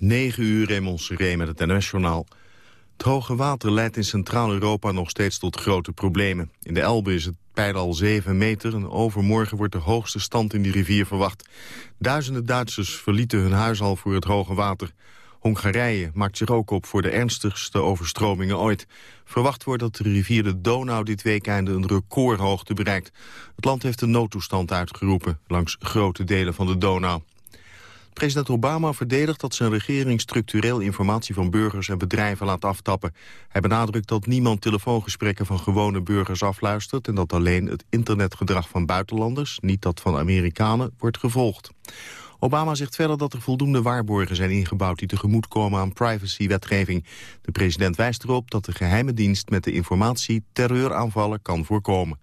9 uur Raymond Seré met het NOS-journaal. Het hoge water leidt in Centraal-Europa nog steeds tot grote problemen. In de Elbe is het peil al 7 meter en overmorgen wordt de hoogste stand in die rivier verwacht. Duizenden Duitsers verlieten hun huis al voor het hoge water. Hongarije maakt zich ook op voor de ernstigste overstromingen ooit. Verwacht wordt dat de rivier de Donau dit weekend een recordhoogte bereikt. Het land heeft een noodtoestand uitgeroepen langs grote delen van de Donau. President Obama verdedigt dat zijn regering structureel informatie van burgers en bedrijven laat aftappen. Hij benadrukt dat niemand telefoongesprekken van gewone burgers afluistert en dat alleen het internetgedrag van buitenlanders, niet dat van Amerikanen, wordt gevolgd. Obama zegt verder dat er voldoende waarborgen zijn ingebouwd die tegemoetkomen aan privacywetgeving. De president wijst erop dat de geheime dienst met de informatie terreuraanvallen kan voorkomen.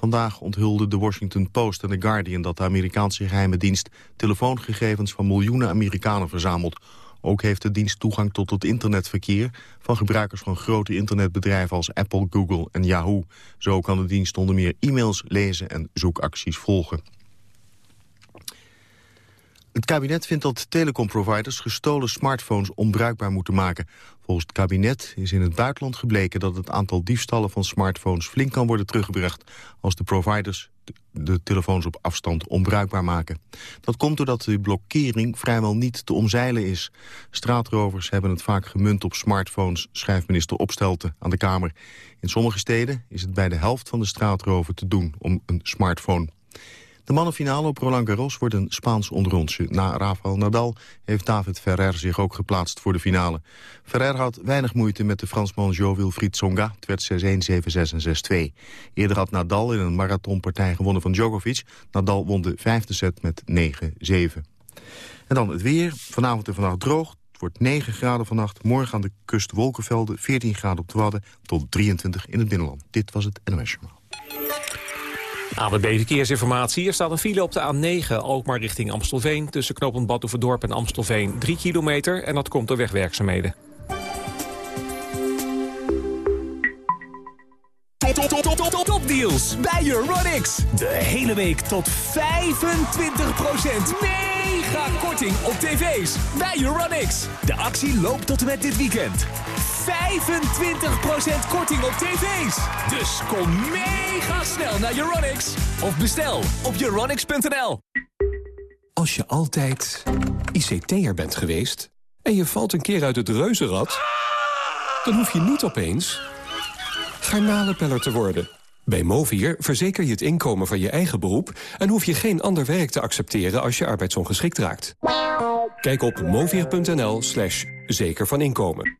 Vandaag onthulde de Washington Post en The Guardian dat de Amerikaanse geheime dienst telefoongegevens van miljoenen Amerikanen verzamelt. Ook heeft de dienst toegang tot het internetverkeer van gebruikers van grote internetbedrijven als Apple, Google en Yahoo. Zo kan de dienst onder meer e-mails lezen en zoekacties volgen. Het kabinet vindt dat telecomproviders gestolen smartphones onbruikbaar moeten maken. Volgens het kabinet is in het buitenland gebleken dat het aantal diefstallen van smartphones flink kan worden teruggebracht als de providers de telefoons op afstand onbruikbaar maken. Dat komt doordat de blokkering vrijwel niet te omzeilen is. Straatrovers hebben het vaak gemunt op smartphones, schrijft minister Opstelten aan de Kamer. In sommige steden is het bij de helft van de straatroven te doen om een smartphone. De mannenfinale op Roland Garros wordt een Spaans onderrondje. Na Rafael Nadal heeft David Ferrer zich ook geplaatst voor de finale. Ferrer had weinig moeite met de Fransman Jo-Wilfried Tsonga. Het werd 6-1, 7-6 en 6-2. Eerder had Nadal in een marathonpartij gewonnen van Djokovic. Nadal won de vijfde set met 9-7. En dan het weer. Vanavond en vannacht droog. Het wordt 9 graden vannacht. Morgen aan de kust wolkenvelden. 14 graden op de Wadden tot 23 in het binnenland. Dit was het NOS Journaal. ABB Verkeersinformatie. Er staat een file op de A9, ook maar richting Amstelveen... tussen knooppunt en Amstelveen 3 kilometer... en dat komt door wegwerkzaamheden. Topdeals bij Euronics. De hele week tot 25% mega korting op tv's bij Euronics. De actie loopt tot en met dit weekend. 25% korting op tv's. Dus kom mega snel naar Euronics. Of bestel op euronics.nl. Als je altijd ICT'er bent geweest en je valt een keer uit het reuzenrad... dan hoef je niet opeens garnalenpeller te worden. Bij Movier verzeker je het inkomen van je eigen beroep... en hoef je geen ander werk te accepteren als je arbeidsongeschikt raakt. Kijk op movier.nl slash zeker van inkomen.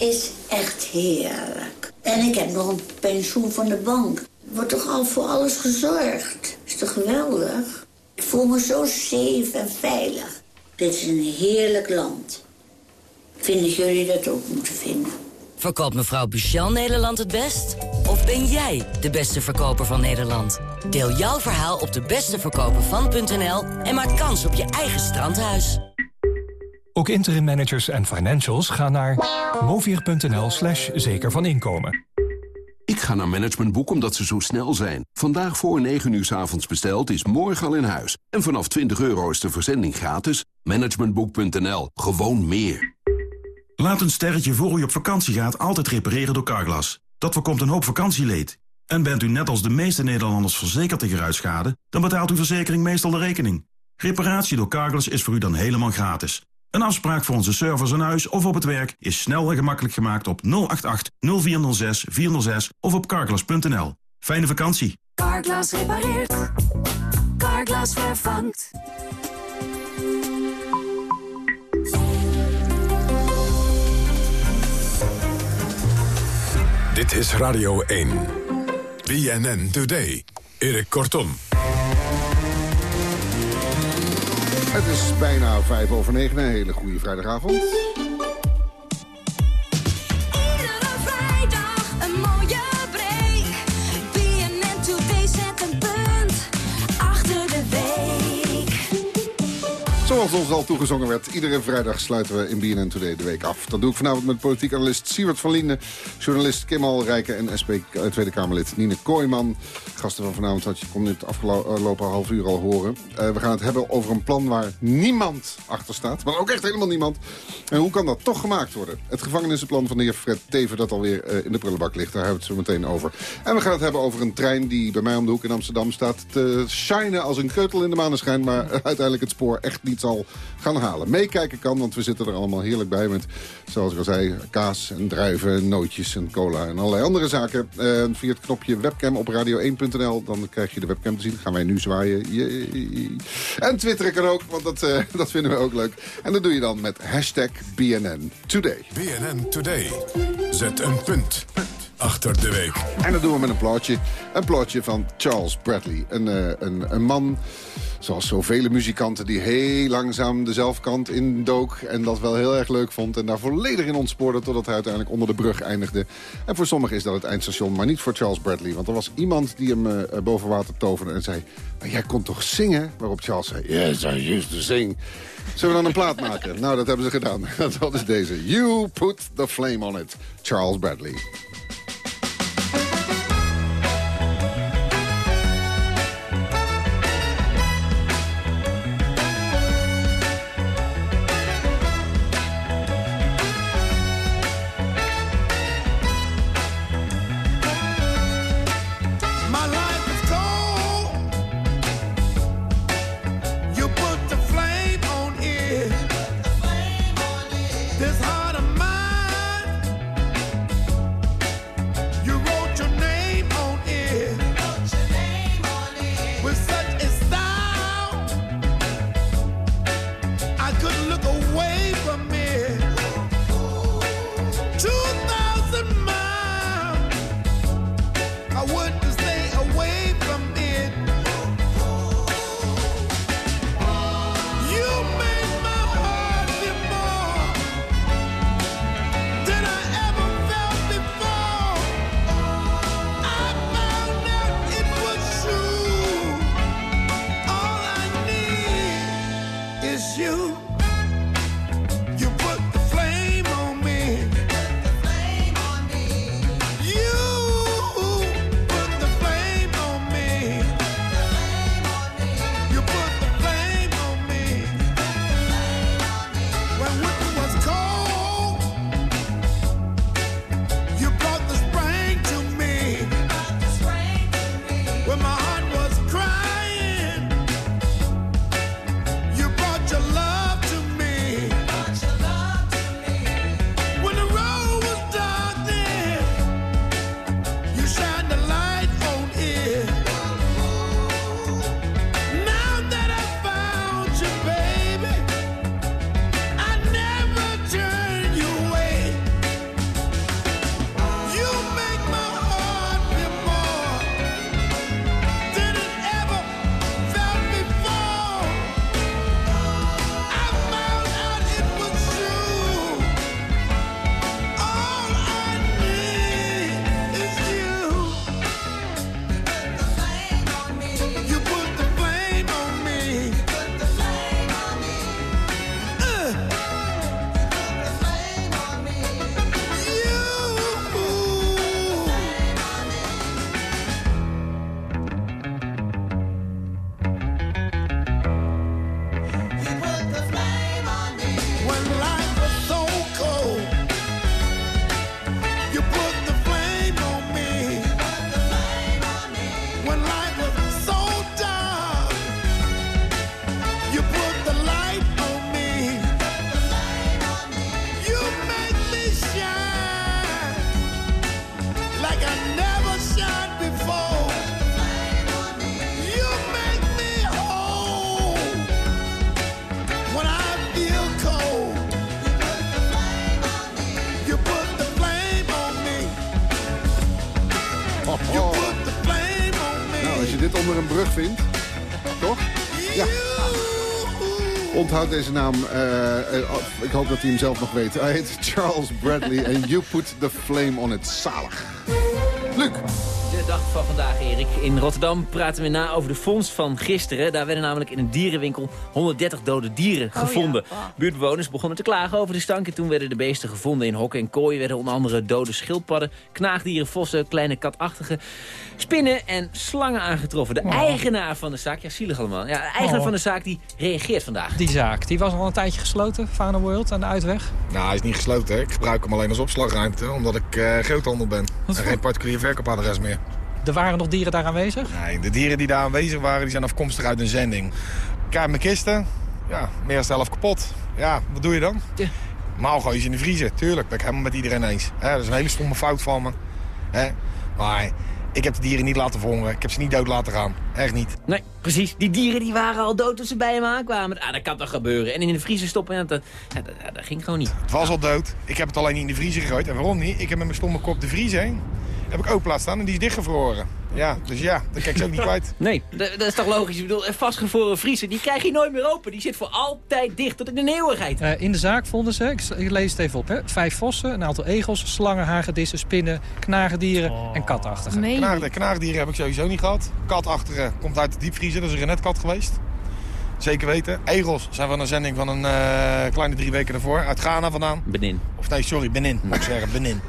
Is echt heerlijk. En ik heb nog een pensioen van de bank. Wordt toch al voor alles gezorgd? Is toch geweldig? Ik voel me zo safe en veilig. Dit is een heerlijk land. Vinden jullie dat ook moeten vinden? Verkoopt mevrouw Buchel Nederland het best? Of ben jij de beste verkoper van Nederland? Deel jouw verhaal op de besteverkopervan.nl en maak kans op je eigen strandhuis. Ook interim managers en financials gaan naar movier.nl slash zeker van inkomen. Ik ga naar Managementboek omdat ze zo snel zijn. Vandaag voor 9 uur s avonds besteld is morgen al in huis. En vanaf 20 euro is de verzending gratis. Managementboek.nl. Gewoon meer. Laat een sterretje voor u op vakantie gaat altijd repareren door Carglass. Dat voorkomt een hoop vakantieleed. En bent u net als de meeste Nederlanders verzekerd tegen ruitschade... dan betaalt uw verzekering meestal de rekening. Reparatie door Carglass is voor u dan helemaal gratis. Een afspraak voor onze service aan huis of op het werk is snel en gemakkelijk gemaakt op 088 0406 406 of op carglass.nl. Fijne vakantie. Carglass repareert. Carglass vervangt. Dit is Radio 1. BNN Today. Erik Kortom. Het is bijna vijf over negen. Een hele goede vrijdagavond. Zoals ons al toegezongen werd, iedere vrijdag sluiten we in BNN Today de week af. Dat doe ik vanavond met politiek analist Siewert van Linden... journalist Kim Rijken en SP eh, Tweede Kamerlid Nine Kooijman. Gasten van vanavond had je kon dit afgelopen half uur al horen. Uh, we gaan het hebben over een plan waar niemand achter staat. Maar ook echt helemaal niemand. En hoe kan dat toch gemaakt worden? Het gevangenissenplan van de heer Fred Teven dat alweer uh, in de prullenbak ligt. Daar hebben we het zo meteen over. En we gaan het hebben over een trein die bij mij om de hoek in Amsterdam staat... te shinen als een keutel in de maneschijn... maar uiteindelijk het spoor echt niet zal gaan halen. Meekijken kan, want we zitten er allemaal heerlijk bij met, zoals ik al zei, kaas en druiven, nootjes en cola en allerlei andere zaken. Uh, via het knopje webcam op radio1.nl, dan krijg je de webcam te zien. gaan wij nu zwaaien. Yay. En twitteren kan ook, want dat, uh, dat vinden we ook leuk. En dat doe je dan met hashtag BNN Today. BNN Today. Zet een punt achter de week. En dat doen we met een plaatje. Een plaatje van Charles Bradley. Een, uh, een, een man Zoals zoveel muzikanten die heel langzaam de zelfkant indook... en dat wel heel erg leuk vond en daar volledig in ontspoorde... totdat hij uiteindelijk onder de brug eindigde. En voor sommigen is dat het eindstation, maar niet voor Charles Bradley. Want er was iemand die hem uh, boven water toverde en zei... maar jij kon toch zingen? Waarop Charles zei, yes, I used to sing. Zullen we dan een plaat maken? nou, dat hebben ze gedaan. dat is deze. You put the flame on it. Charles Bradley. Onthoud deze naam. Uh, ik hoop dat hij hem zelf nog weet. Hij heet Charles Bradley en You Put the Flame on It. Zalig. Luc. De dag van vandaag, Erik. In Rotterdam praten we na over de fonds van gisteren. Daar werden namelijk in een dierenwinkel 130 dode dieren gevonden. Buurtbewoners begonnen te klagen over de stank... en toen werden de beesten gevonden in hokken en kooien. werden onder andere dode schildpadden, knaagdieren, vossen... kleine katachtige spinnen en slangen aangetroffen. De eigenaar van de zaak, ja zielig allemaal... Ja, de eigenaar Oh. van de zaak die reageert vandaag. Die zaak, die was al een tijdje gesloten, Fana World, aan de uitweg. Nou, hij is niet gesloten. hè. Ik gebruik hem alleen als opslagruimte, omdat ik eh groothandel ben. En geen particulier verkoopadres meer. Er waren nog dieren daar aanwezig? Nee, de dieren die daar aanwezig waren, die zijn afkomstig uit een zending. Kijk, mijn kisten, ja, meer dan de helft kapot. Ja, wat doe je dan? Normaal gooi je ze in de vriezer, tuurlijk. Ben ik helemaal met iedereen eens. Dat is een hele stomme fout van me. Maar ik heb de dieren niet laten verhongeren. Ik heb ze niet dood laten gaan. Echt niet. Nee, precies. Die dieren die waren al dood toen ze bij hem aankwamen. Ah, dat kan toch gebeuren. En in de vriezer stoppen, ja, dat, ja, dat, ja, dat ging gewoon niet. Het was al dood. Ik heb het alleen niet in de vriezer gegooid. En waarom niet? Ik heb met mijn stomme kop de vriezer heen. Heb ik open laten staan en die is dichtgevroren. Ja, dus ja, dat kijk ze ook niet kwijt. Nee, dat, dat is toch logisch. Ik bedoel, een vastgevroren vriezer, die krijg je nooit meer open. Die zit voor altijd dicht, tot in de eeuwigheid. Eh, in de zaak vonden ze, ik, ik lees het even op, hè, vijf vossen, een aantal egels, slangen, hagedissen, spinnen, knagedieren en katachtigen. Knaagdieren, knaagdieren heb ik sowieso niet gehad. Katachtige komt uit de diepvriezer, dat is een renetkat geweest. Zeker weten. Egels zijn van een zending van een eh, kleine drie weken daarvoor. Uit Ghana vandaan. Benin. Of nee, sorry, Benin moet ik zeggen. Benin.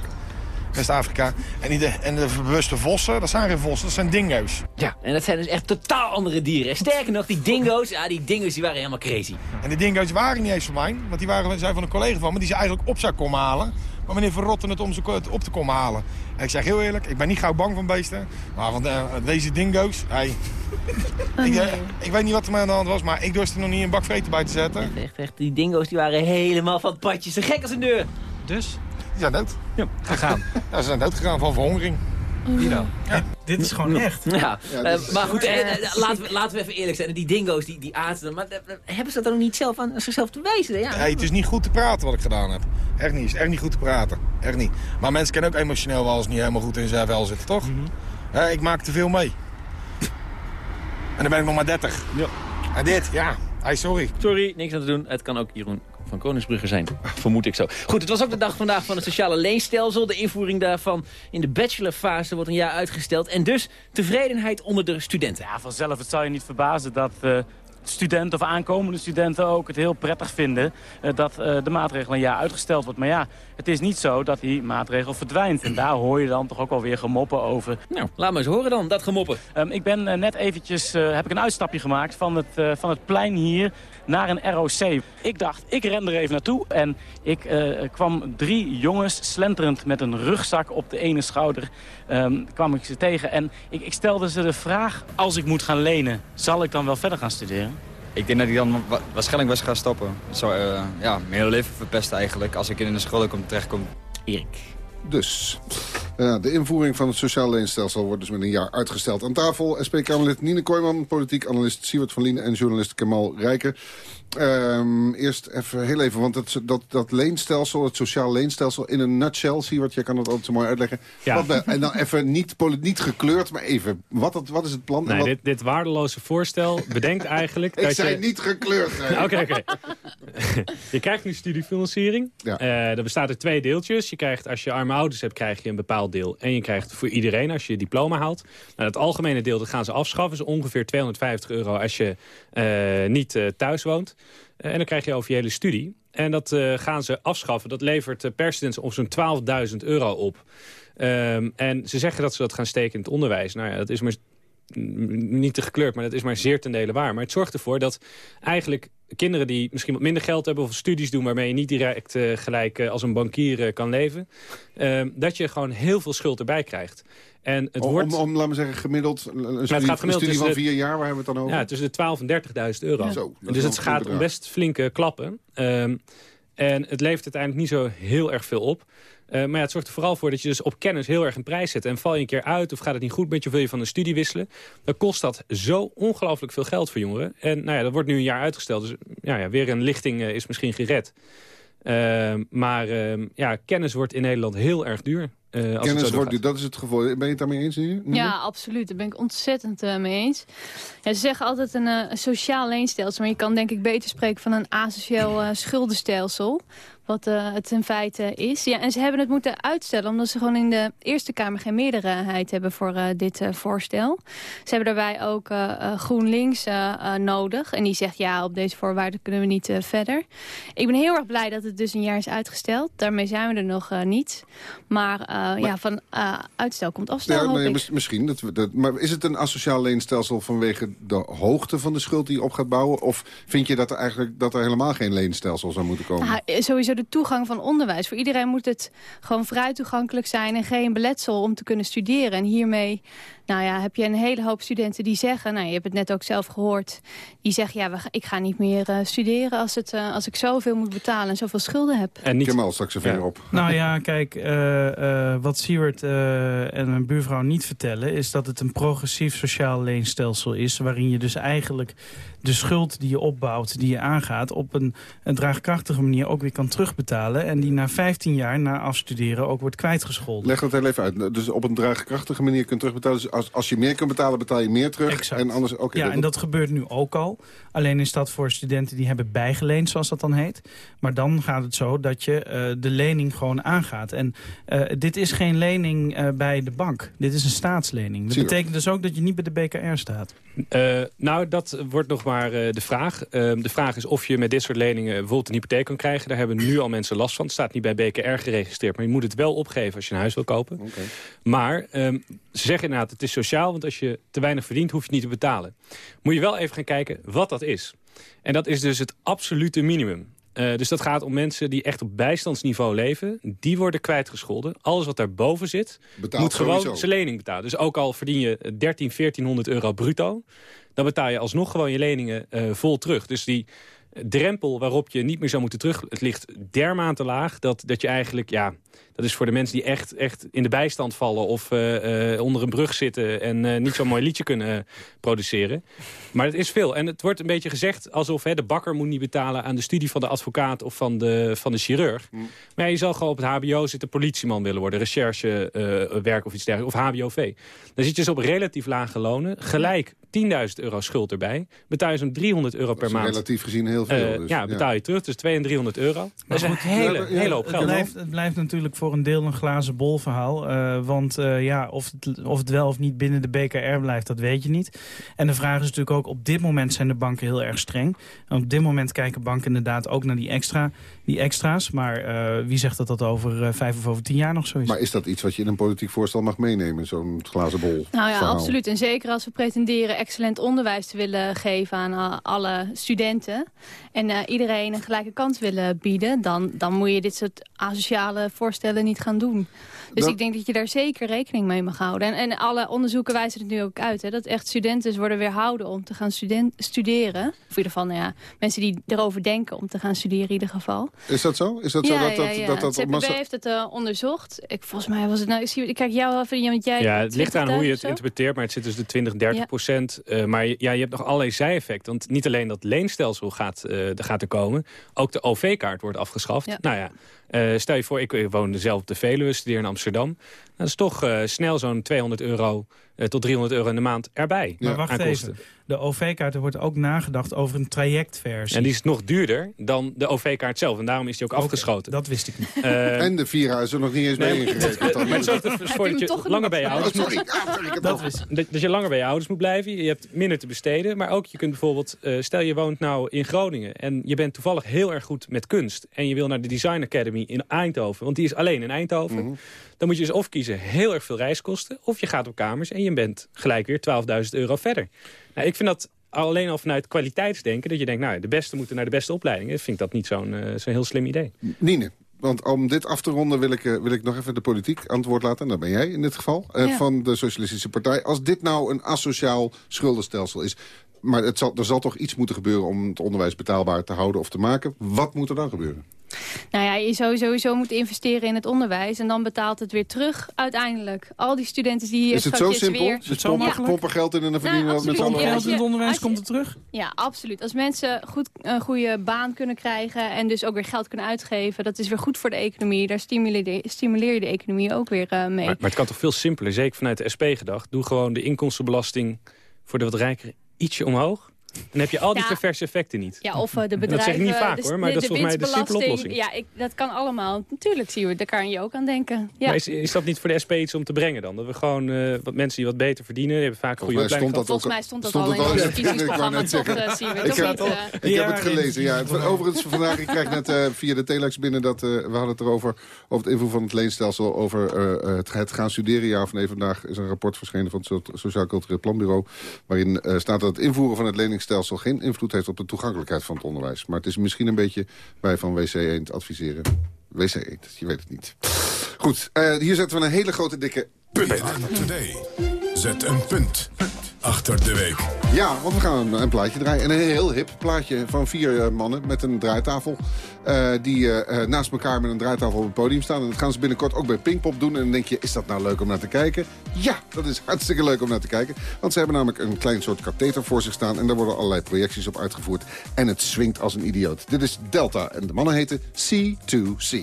West-Afrika. En, die de, en de bewuste vossen, dat zijn geen vossen, dat zijn dingo's. Ja, en dat zijn dus echt totaal andere dieren. Sterker nog, die dingo's, ja, die dingo's die waren helemaal crazy. En die dingo's waren niet eens van mij, want die waren, zijn van een collega van me die ze eigenlijk op zou komen halen. Maar meneer Verrotten het om ze op te komen halen. En ik zeg heel eerlijk, ik ben niet gauw bang van beesten. Maar van eh, deze dingo's, hey, ik, eh, ik weet niet wat er mij aan de hand was, maar ik durfde er nog niet een bak vreten bij te zetten. Echt, echt, die dingo's die waren helemaal van het padje. Ze gek als een deur. Dus? Die zijn dood. Ja, gegaan. Ja, ze zijn dood gegaan van verhongering. Wie dan? Ja. Dit is gewoon echt. Ja, maar goed, eh, eh, laten, we, laten we even eerlijk zijn. Die dingo's, die, die aten. Maar eh, hebben ze dat dan nog niet zelf aan zichzelf te wijzen? Ja. Het is niet goed te praten wat ik gedaan heb. Echt niet. Het is echt niet goed te praten. Echt niet. Maar mensen kunnen ook emotioneel wel eens niet helemaal goed in zijn vel zitten, toch? Hè, ik maak te veel mee. En dan ben ik nog maar 30. Ja. En dit, ja. Hey, sorry. Sorry, niks aan te doen. Het kan ook Jeroen van Koningsbrugge zijn. Vermoed ik zo. Goed, het was ook de dag vandaag van het sociale leenstelsel. De invoering daarvan in de bachelorfase wordt een jaar uitgesteld. En dus tevredenheid onder de studenten. Ja, vanzelf. Het zal je niet verbazen dat eh, studenten of aankomende studenten ook het heel prettig vinden... eh, dat eh, de maatregel een jaar uitgesteld wordt. Maar ja, het is niet zo dat die maatregel verdwijnt. En daar hoor je dan toch ook wel weer gemoppen over. Nou, laat maar eens horen dan, dat gemoppen. Ehm, ik ben net eventjes, heb ik een uitstapje gemaakt van het, van het plein hier naar een ROC. Ik dacht, ik ren er even naartoe en ik eh, kwam drie jongens slenterend met een rugzak op de ene schouder. ehm, kwam ik ze tegen en ik, ik stelde ze de vraag, als ik moet gaan lenen, zal ik dan wel verder gaan studeren? Ik denk dat ik dan wa- waarschijnlijk best ga stoppen. Zo, eh, ja, mijn hele leven verpesten eigenlijk als ik in een school kom terechtkom. Erik. Dus, ja, de invoering van het sociaal leenstelsel wordt dus met een jaar uitgesteld. Aan tafel SP-Kamerlid Nine Kooijman, politiek analist Siewert van Lienen en journalist Kemal Rijker. Ehm, eerst even heel even, want het, dat, dat leenstelsel, het sociaal leenstelsel in een nutshell, Siewert, jij kan dat altijd zo mooi uitleggen. Ja. Wat en dan even niet, niet gekleurd, maar even, wat, het, wat is het plan? en Nee, wat- dit, dit waardeloze voorstel bedenkt eigenlijk... Ik dat zei je... niet gekleurd. Oké, oké. je krijgt nu studiefinanciering. Eh, dat bestaat uit twee deeltjes. Je krijgt, als je arme ouders hebt, krijg je een bepaald deel. En je krijgt voor iedereen als je je diploma haalt. Nou, het algemene deel dat gaan ze afschaffen. is ongeveer 250 euro als je eh, niet eh, thuis woont. Eh, en dan krijg je over je hele studie. En dat gaan ze afschaffen. Dat levert per student op zo'n 12.000 euro op. Ehm, en ze zeggen dat ze dat gaan steken in het onderwijs. Nou ja, dat is maar niet te gekleurd, maar dat is maar zeer ten dele waar. Maar het zorgt ervoor dat eigenlijk kinderen die misschien wat minder geld hebben... of studies doen waarmee je niet direct eh, gelijk eh, als een bankier eh, kan leven... ehm, dat je gewoon heel veel schuld erbij krijgt. En het om, wordt... om, om, laten we zeggen, gemiddeld, een het studie, gaat gemiddeld studie van de- vier jaar, waar hebben we het dan over? Ja, tussen de 12.000 en 30.000 euro. Ja. Zo, dus het gaat om best flinke klappen. Ehm, en het levert uiteindelijk niet zo heel erg veel op. Eh, maar ja, het zorgt er vooral voor dat je dus op kennis heel erg een prijs zet. En val je een keer uit of gaat het niet goed met je... of wil je van een studie wisselen... dan kost dat zo ongelooflijk veel geld voor jongeren. En nou ja, dat wordt nu een jaar uitgesteld. Dus ja, ja, weer een lichting eh, is misschien gered. Ehm, maar ehm, ja, kennis wordt in Nederland heel erg duur. eh, als Kennis zo wordt, doorgaat. dat is het gevoel. Ben je het daarmee eens hier? Ja, absoluut. Daar ben ik ontzettend mee eens. Ja, ze zeggen altijd een, sociaal leenstelsel. Maar je kan denk ik beter spreken van een asociaal schuldenstelsel. Wat uh, het in feite is. Ja, en ze hebben het moeten uitstellen omdat ze gewoon in de Eerste Kamer geen meerderheid hebben voor uh, dit uh, voorstel. Ze hebben daarbij ook GroenLinks nodig. En die zegt ja, op deze voorwaarden kunnen we niet verder. Ik ben heel erg blij dat het dus een jaar is uitgesteld. Daarmee zijn we er nog niet. Maar, maar, ja, van uitstel komt afstel, ja, maar, Misschien. Dat, dat, maar is het een asociaal leenstelsel vanwege de hoogte van de schuld die je op gaat bouwen? Of vind je dat er eigenlijk dat er helemaal geen leenstelsel zou moeten komen? Nou, sowieso de toegang van onderwijs. Voor iedereen moet het gewoon vrij toegankelijk zijn... en geen beletsel om te kunnen studeren. En hiermee nou ja, heb je een hele hoop studenten die zeggen... nou, je hebt het net ook zelf gehoord... die zeggen, ja, ik ga niet meer uh, studeren... Als, het, uh, als ik zoveel moet betalen en zoveel schulden heb. En niet... Kemal, straks even ja. op. Nou ja, kijk, uh, wat Siewert en mijn buurvrouw niet vertellen... is dat het een progressief sociaal leenstelsel is... waarin je dus eigenlijk de schuld die je opbouwt, die je aangaat... op een, een draagkrachtige manier ook weer kan terugbetalen... en die na 15 jaar na afstuderen ook wordt kwijtgescholden. Leg dat heel even uit. Dus op een draagkrachtige manier kunt terugbetalen. Dus als, als je meer kunt betalen, betaal je meer terug. Exact. En anders, okay, ja, dat... en dat gebeurt nu ook al. Alleen is dat voor studenten die hebben bijgeleend, zoals dat dan heet. Maar dan gaat het zo dat je uh, de lening gewoon aangaat. En uh, dit is geen lening uh, bij de bank. Dit is een staatslening. Dat betekent dus ook dat je niet bij de BKR staat. nou, dat wordt nog maar de vraag. Ehm, de vraag is of je met dit soort leningen bijvoorbeeld een hypotheek kan krijgen. Daar hebben nu al mensen last van. Het staat niet bij BKR geregistreerd. Maar je moet het wel opgeven als je een huis wil kopen. Okay. Maar um, ze zeggen inderdaad, het is sociaal. Want als je te weinig verdient, hoef je het niet te betalen. Moet je wel even gaan kijken wat dat is. En dat is dus het absolute minimum. Uh, dus dat gaat om mensen die echt op bijstandsniveau leven. Die worden kwijtgescholden. Alles wat daarboven zit, moet gewoon zijn lening betalen. Dus ook al verdien je 13, 1400 euro bruto... dan betaal je alsnog gewoon je leningen uh, vol terug. Dus die drempel waarop je niet meer zou moeten terug... het ligt dermate te laag dat, dat je eigenlijk... ja dat is voor de mensen die echt, echt in de bijstand vallen... of uh, uh, onder een brug zitten en uh, niet zo'n mooi liedje kunnen produceren. Maar het is veel. En het wordt een beetje gezegd alsof hè, de bakker moet niet betalen... aan de studie van de advocaat of van de, van de chirurg. Mm. Maar ja, je zal gewoon op het hbo zitten politieman willen worden... recherchewerk of iets dergelijks, of hbov. Dan zit je dus op relatief lage lonen. Gelijk 10.000 euro schuld erbij. Betaal je zo'n 300 euro per maand. relatief gezien heel veel. Dus, ja, betaal je terug. Dus 200 en 300 euro. Dat is een hele, hele hoop geld. Het blijft, het blijft natuurlijk voor een deel een glazen bol verhaal. Uh, want uh, ja, of het, of het wel of niet binnen de BKR blijft, dat weet je niet. En de vraag is natuurlijk ook, op dit moment zijn de banken heel erg streng. En op dit moment kijken banken inderdaad ook naar die, extra, die extra's. Maar uh, wie zegt dat dat over vijf of over tien jaar nog zo is? Maar is dat iets wat je in een politiek voorstel mag meenemen, zo'n glazen bol Nou ja, absoluut. En zeker als we pretenderen excellent onderwijs te willen geven aan alle studenten. En iedereen een gelijke kans willen bieden, dan, dan moet je dit soort asociale voorstellen niet gaan doen. Dus ik denk dat je daar zeker rekening mee mag houden. En, en alle onderzoeken wijzen het nu ook uit. Hè, dat echt studenten worden weerhouden om te gaan studeren. Of in ieder geval nou ja, mensen die erover denken om te gaan studeren in ieder geval. Is dat zo? Is dat zo? Dat, dat, dat, dat, het heeft het uh, onderzocht. Ik, volgens mij was het nou... Ik kijk jou even, want jij... Ja, het ligt aan hoe je het interpreteert, maar het zit dus de 20, 30 ja. procent. Uh, maar ja, je hebt nog allerlei zijeffecten. Want niet alleen dat leenstelsel gaat, uh, gaat er komen. Ook de OV-kaart wordt afgeschaft. Ja. Nou ja, uh, stel je voor, ik woon zelf op de Veluwe, studeer in Amsterdam. Dat is toch uh, snel zo'n 200 euro uh, tot 300 euro in de maand erbij. Maar wacht even, de OV-kaart, er wordt ook nagedacht over een trajectversie. En die is nog duurder dan de OV-kaart zelf. En daarom is die ook okay, afgeschoten. Dat wist ik niet. Uh, en de vierhuizen nog niet eens mee ingerekend. maar het zorgt ervoor dat je langer bij je ouders sorry. moet... Dat, je langer bij je ouders moet blijven. Je hebt minder te besteden. Maar ook, je kunt bijvoorbeeld... Uh, stel je woont nou in Groningen. En je bent toevallig heel erg goed met kunst. En je wil naar de Design Academy in Eindhoven. Want die is alleen in Eindhoven. Dan moet je dus of kiezen heel erg veel reiskosten... of je gaat op kamers en je bent gelijk weer 12.000 euro verder. Nou, ik vind dat alleen al vanuit kwaliteitsdenken... dat je denkt, nou, de beste moeten naar de beste opleidingen... vind ik dat niet zo'n zo'n heel slim idee. Nine, want om dit af te ronden wil ik, wil ik nog even de politiek antwoord laten. En dat ben jij in dit geval, van de Socialistische Partij. Als dit nou een asociaal schuldenstelsel is... maar het zal, er zal toch iets moeten gebeuren om het onderwijs betaalbaar te houden of te maken. Wat moet er dan gebeuren? Nou ja, je zou sowieso moeten investeren in het onderwijs. En dan betaalt het weer terug uiteindelijk. Al die studenten die hier Is het zo simpel? Weer... Is het zo makkelijk? Pompen geld in en dan verdienen nou, we met z'n geld in het onderwijs, komt het terug? Ja, absoluut. Als mensen goed, een goede baan kunnen krijgen... en dus ook weer geld kunnen uitgeven... dat is weer goed voor de economie. Daar stimuleer, de, stimuleer je de economie ook weer uh, mee. Maar, maar het kan toch veel simpeler, zeker vanuit de SP gedacht. Doe gewoon de inkomstenbelasting voor de wat rijkere ietsje omhoog. Dan heb je al die Ja. perverse effecten niet. Ja, of eh, de En bedrijven... Dat zeg ik niet vaak de- hoor, maar de- dat is volgens mij de simpele oplossing. Ja, ik, dat kan allemaal. Natuurlijk, zie je, daar kan je ook aan denken. Ja. Maar is, is dat niet voor de SP iets om te brengen dan? Dat we gewoon eh, wat mensen die wat beter verdienen, die hebben vaak goede Volgens mij opleiding stond dat gehad. Volgens mij stond dat Stond al in het in het- verkiezingsprogramma, toch, Ik heb, niet? eh? ik heb het gelezen, ja. Het- Overigens, vandaag, ik krijg net eh, via de telex binnen dat... eh, we hadden het erover, over het invloed van het leenstelsel... over eh, het, het gaan studeren, ja of nee. Vandaag is een rapport verschenen van het So- Sociaal Cultureel Planbureau... waarin eh, staat dat het invoeren van het leningstelsel... geen invloed heeft op de toegankelijkheid van het onderwijs. Maar het is misschien een beetje wij van WC Eend adviseren. WC Eend, je weet het niet. Goed, eh, hier zetten we een hele grote dikke punt. Today. Zet een punt achter de week. Ja, want we gaan een, plaatje draaien. En een heel hip plaatje van vier eh, mannen met een draaitafel. eh, die eh, naast elkaar met een draaitafel op het podium staan. En dat gaan ze binnenkort ook bij Pinkpop doen. En dan denk je, is dat nou leuk om naar te kijken? Ja, dat is hartstikke leuk om naar te kijken. Want ze hebben namelijk een klein soort katheter voor zich staan. En daar worden allerlei projecties op uitgevoerd. En het swingt als een idioot. Dit is Delta. En de mannen heten C2C.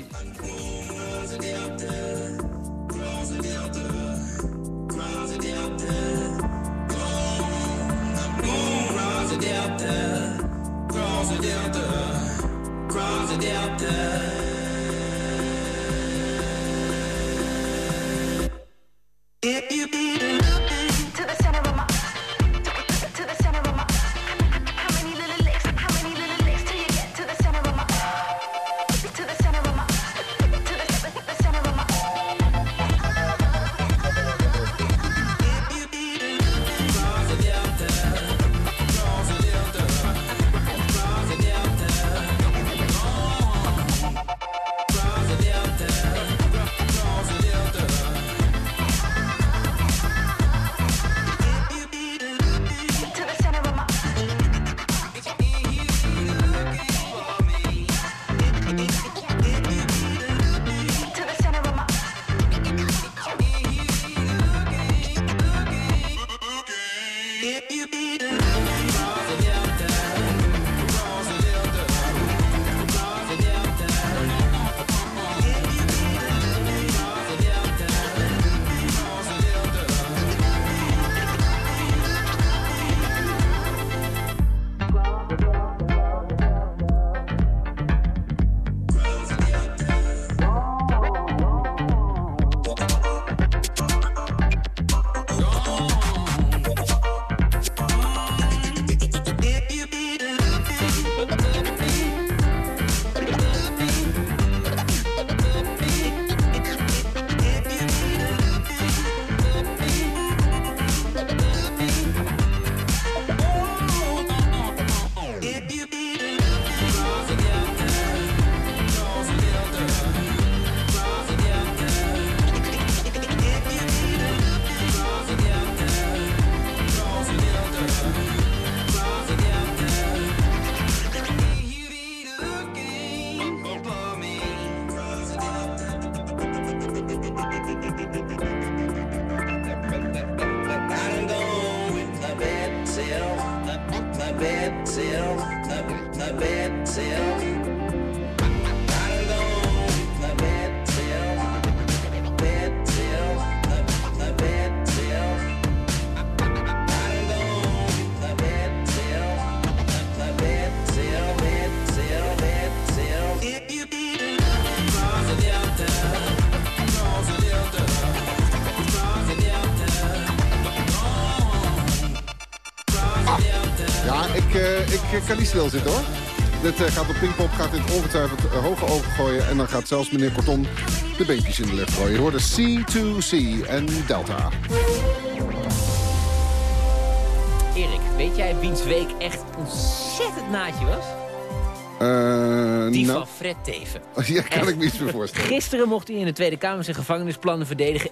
Stil hoor. Dit eh, gaat op Pinkpop, gaat dit ongetwijfeld eh, hoge ogen gooien. En dan gaat zelfs meneer Korton de beentjes in de lucht gooien. Je hoorde C2C en Delta. Erik, weet jij wiens week echt ontzettend naadje was? Eh, Die nou, van Fred Teven. Ja, kan ik me iets meer voorstellen. Gisteren mocht hij in de Tweede Kamer zijn gevangenisplannen verdedigen.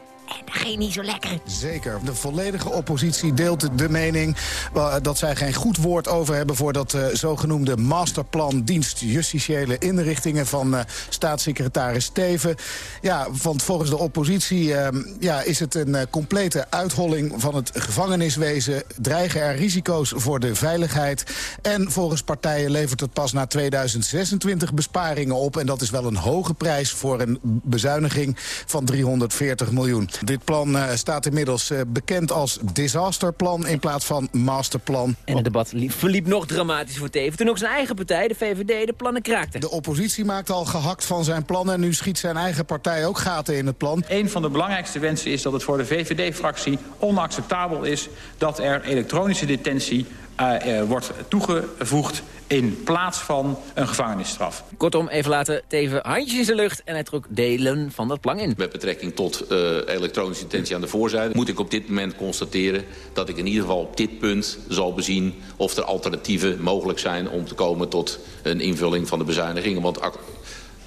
Niet zo lekker. Zeker. De volledige oppositie deelt de mening eh, dat zij geen goed woord over hebben voor dat eh, zogenoemde masterplan dienst justitiële inrichtingen van eh, staatssecretaris Teven. Ja, want volgens de oppositie eh, ja, is het een complete uitholling van het gevangeniswezen. Dreigen er risico's voor de veiligheid. En volgens partijen levert het pas na 2026 besparingen op. En dat is wel een hoge prijs voor een bezuiniging van 340 miljoen. Dit plan uh, staat inmiddels uh, bekend als disasterplan in plaats van masterplan. En het debat liep, verliep nog dramatisch voor Teven. Toen ook zijn eigen partij, de VVD, de plannen kraakte. De oppositie maakt al gehakt van zijn plan en nu schiet zijn eigen partij ook gaten in het plan. Een van de belangrijkste wensen is dat het voor de VVD-fractie onacceptabel is... dat er elektronische detentie uh, wordt toegevoegd in plaats van een gevangenisstraf. Kortom, even laten Teven handjes in zijn lucht... en hij trok delen van dat plan in. Met betrekking tot uh, elektronische detentie aan de voorzijde... moet ik op dit moment constateren dat ik in ieder geval op dit punt zal bezien... of er alternatieven mogelijk zijn om te komen tot een invulling van de bezuinigingen. Want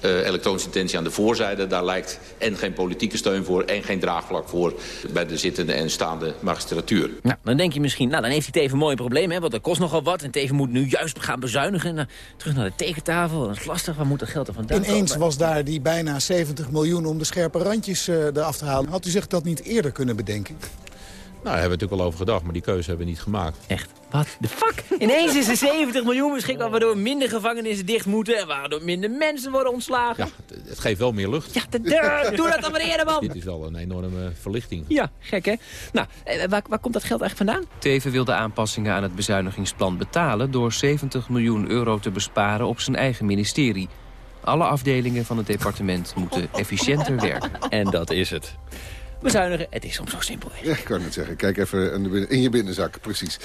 uh, elektronische detentie aan de voorzijde. Daar lijkt en geen politieke steun voor en geen draagvlak voor... bij de zittende en staande magistratuur. Nou, dan denk je misschien, nou, dan heeft hij Teven mooi probleem, hè, want dat kost nogal wat. En Teven moet nu juist gaan bezuinigen. Nou, terug naar de tekentafel, dat is lastig, waar moet dat geld er vandaan Ineens was daar die bijna 70 miljoen om de scherpe randjes uh, eraf te halen. Had u zich dat niet eerder kunnen bedenken? Nou, daar hebben we natuurlijk al over gedacht, maar die keuze hebben we niet gemaakt. Echt? Wat de fuck? Ineens is er 70 miljoen beschikbaar... waardoor minder gevangenissen dicht moeten... en waardoor minder mensen worden ontslagen. Ja, het geeft wel meer lucht. Ja, de, doe dat dan maar eerder, man. Dit is al een enorme verlichting. Ja, gek, hè? Nou, eh, waar, waar komt dat geld eigenlijk vandaan? Teven wil de aanpassingen aan het bezuinigingsplan betalen... door 70 miljoen euro te besparen op zijn eigen ministerie. Alle afdelingen van het departement moeten efficiënter werken. En dat is het bezuinigen. Het is soms zo simpel. Ja, ik kan het zeggen. Kijk even in je binnenzak, precies.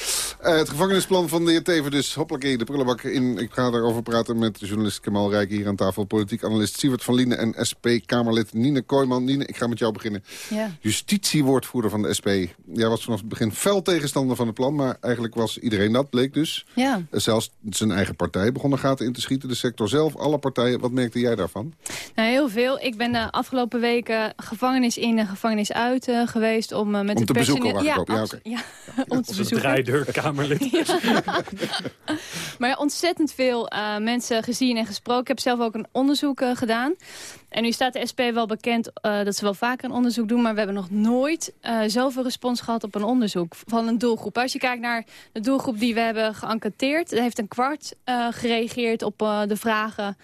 Uh, het gevangenisplan van de heer Teven dus hoppakee de prullenbak in. Ik ga daarover praten met journalist Kemal Rijk hier aan tafel. Politiek analist Sievert van Lienen en SP-Kamerlid Nine Kooijman. Nine, ik ga met jou beginnen. Ja. Justitiewoordvoerder van de SP. Jij was vanaf het begin fel tegenstander van het plan, maar eigenlijk was iedereen dat, bleek dus. Ja. Uh, zelfs zijn eigen partij begon er gaten in te schieten. De sector zelf, alle partijen. Wat merkte jij daarvan? Nou, heel veel. Ik ben de afgelopen weken gevangenis in en gevangenis uit uh, geweest om uh, met om het personeel... Ja, ja, okay. ja, om te bezoeken. Maar ja, ontzettend veel uh, mensen gezien en gesproken. Ik heb zelf ook een onderzoek gedaan. En nu staat de SP wel bekend dat ze wel vaker een onderzoek doen... maar we hebben nog nooit zoveel respons gehad op een onderzoek van een doelgroep. Als je kijkt naar de doelgroep die we hebben geënquêteerd... heeft een kwart gereageerd op de vragen...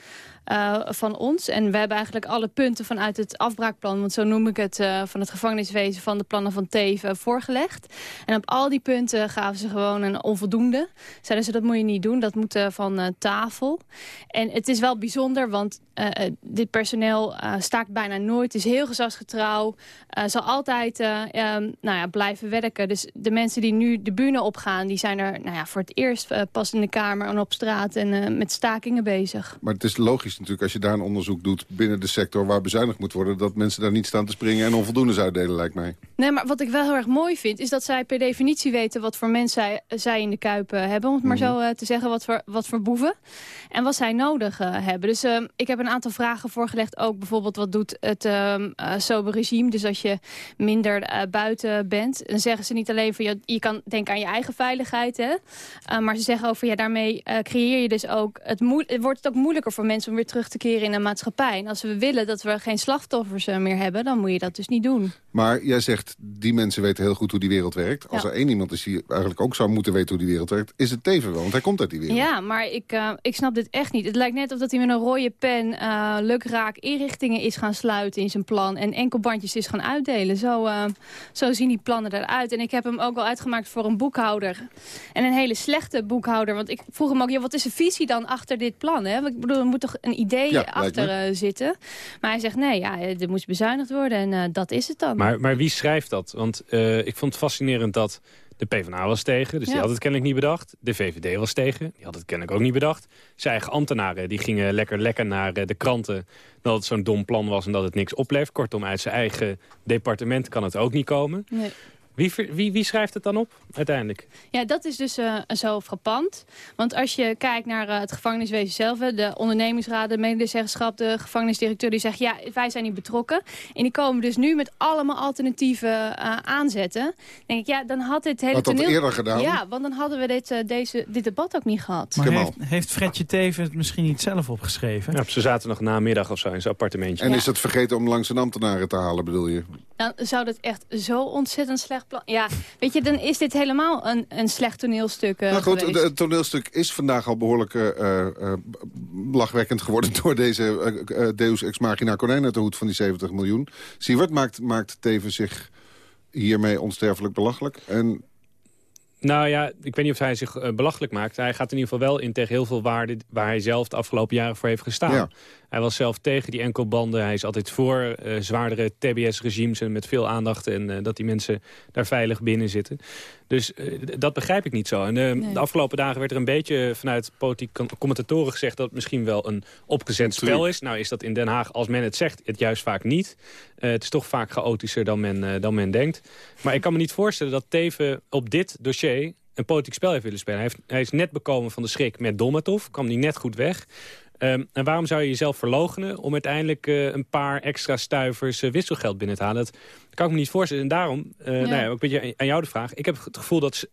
Uh, van ons. En we hebben eigenlijk alle punten vanuit het afbraakplan... want zo noem ik het, uh, van het gevangeniswezen van de plannen van Teven voorgelegd. En op al die punten gaven ze gewoon een onvoldoende. Zeiden ze, dat moet je niet doen, dat moet van tafel. En het is wel bijzonder, want dit personeel staakt bijna nooit. is heel gezagsgetrouw, zal altijd um, nou ja, blijven werken. Dus de mensen die nu de bühne opgaan... die zijn er nou ja, voor het eerst pas in de Kamer en op straat... en met stakingen bezig. Maar het is logisch natuurlijk als je daar een onderzoek doet binnen de sector waar bezuinigd moet worden, dat mensen daar niet staan te springen en onvoldoende uitdelen, lijkt mij. Nee, maar wat ik wel heel erg mooi vind, is dat zij per definitie weten wat voor mensen zij, zij in de kuip hebben, om het maar mm -hmm. zo uh, te zeggen, wat voor, wat voor boeven. En wat zij nodig uh, hebben. Dus ik heb een aantal vragen voorgelegd, ook bijvoorbeeld wat doet het sober regime. Dus als je minder buiten bent, dan zeggen ze niet alleen van je, je kan denken aan je eigen veiligheid, hè? maar ze zeggen over ja, daarmee creëer je dus ook, het, wordt het ook moeilijker voor mensen om weer terug te keren in de maatschappij. En als we willen dat we geen slachtoffers meer hebben, dan moet je dat dus niet doen. Maar jij zegt, die mensen weten heel goed hoe die wereld werkt. Als ja. er één iemand is die eigenlijk ook zou moeten weten hoe die wereld werkt... is het Teven wel, want hij komt uit die wereld. Ja, maar ik, uh, ik snap dit echt niet. Het lijkt net of dat hij met een rode pen uh, lukraak inrichtingen is gaan sluiten in zijn plan... en enkelbandjes is gaan uitdelen. Zo, uh, zo zien die plannen eruit. En ik heb hem ook al uitgemaakt voor een boekhouder. En een hele slechte boekhouder. Want ik vroeg hem ook, ja, wat is de visie dan achter dit plan? Hè? Ik bedoel, er moet toch een idee ja, achter zitten? Maar hij zegt, nee, ja, er moest bezuinigd worden en dat is het dan. Maar, maar wie schrijft dat? Want uh, ik vond het fascinerend dat de PvdA was tegen, dus ja. die had het kennelijk niet bedacht. De VVD was tegen, die had het kennelijk ook niet bedacht. Zijn eigen ambtenaren die gingen lekker lekker naar de kranten... dat het zo'n dom plan was en dat het niks oplevert. Kortom, uit zijn eigen departement kan het ook niet komen. Nee. Wie, wie, wie, schrijft het dan op uiteindelijk? Ja, dat is dus uh, zo frappant. Want als je kijkt naar uh, het gevangeniswezen zelf... de ondernemingsraad, de medezeggenschap, de gevangenisdirecteur... die zegt, ja, wij zijn niet betrokken. En die komen dus nu met allemaal alternatieve uh, aanzetten. Dan denk ik, ja, dan had dit hele had dat toneel... eerder gedaan? Ja, want dan hadden we dit, deze, dit debat ook niet gehad. Maar heeft, heeft Fredje Teven het misschien niet zelf opgeschreven? Ja, ze zaten nog namiddag of zo in zijn appartementje. En Ja. is het vergeten om langs een ambtenaren te halen, bedoel je? Dan zou dat echt zo ontzettend slecht plan... Ja, weet je, dan is dit helemaal een, een slecht toneelstuk uh, Nou goed, geweest. het toneelstuk is vandaag al behoorlijk eh, eh, lachwekkend geworden... door deze Deus Ex Machina konijn uit de hoed van die 70 miljoen. Siewert maakt, maakt Teven zich hiermee onsterfelijk belachelijk. En Nou ja, ik weet niet of hij zich belachelijk maakt. Hij gaat in ieder geval wel in tegen heel veel waarden... waar hij zelf de afgelopen jaren voor heeft gestaan. Ja. Hij was zelf tegen die enkelbanden. Hij is altijd voor eh, zwaardere TBS-regimes en met veel aandacht... en eh, dat die mensen daar veilig binnen zitten. Dus eh, dat begrijp ik niet zo. En eh, de afgelopen dagen werd er een beetje vanuit politiek com- commentatoren gezegd... dat het misschien wel een opgezet spel is. Nou is dat in Den Haag, als men het zegt, het juist vaak niet. Eh, het is toch vaak chaotischer dan men, eh, dan men denkt. Maar ik kan me niet voorstellen dat Teven op dit dossier een politiek spel heeft willen spelen. Hij, heeft, hij is net bekomen van de schrik met Dolmatov, kwam die net goed weg. Ehm, en waarom zou je jezelf verlogenen om uiteindelijk eh, een paar extra stuivers eh, wisselgeld binnen te halen? Dat kan ik me niet voorstellen. En daarom, eh nou ja, ook een beetje aan- jou de vraag. Ik heb het gevoel dat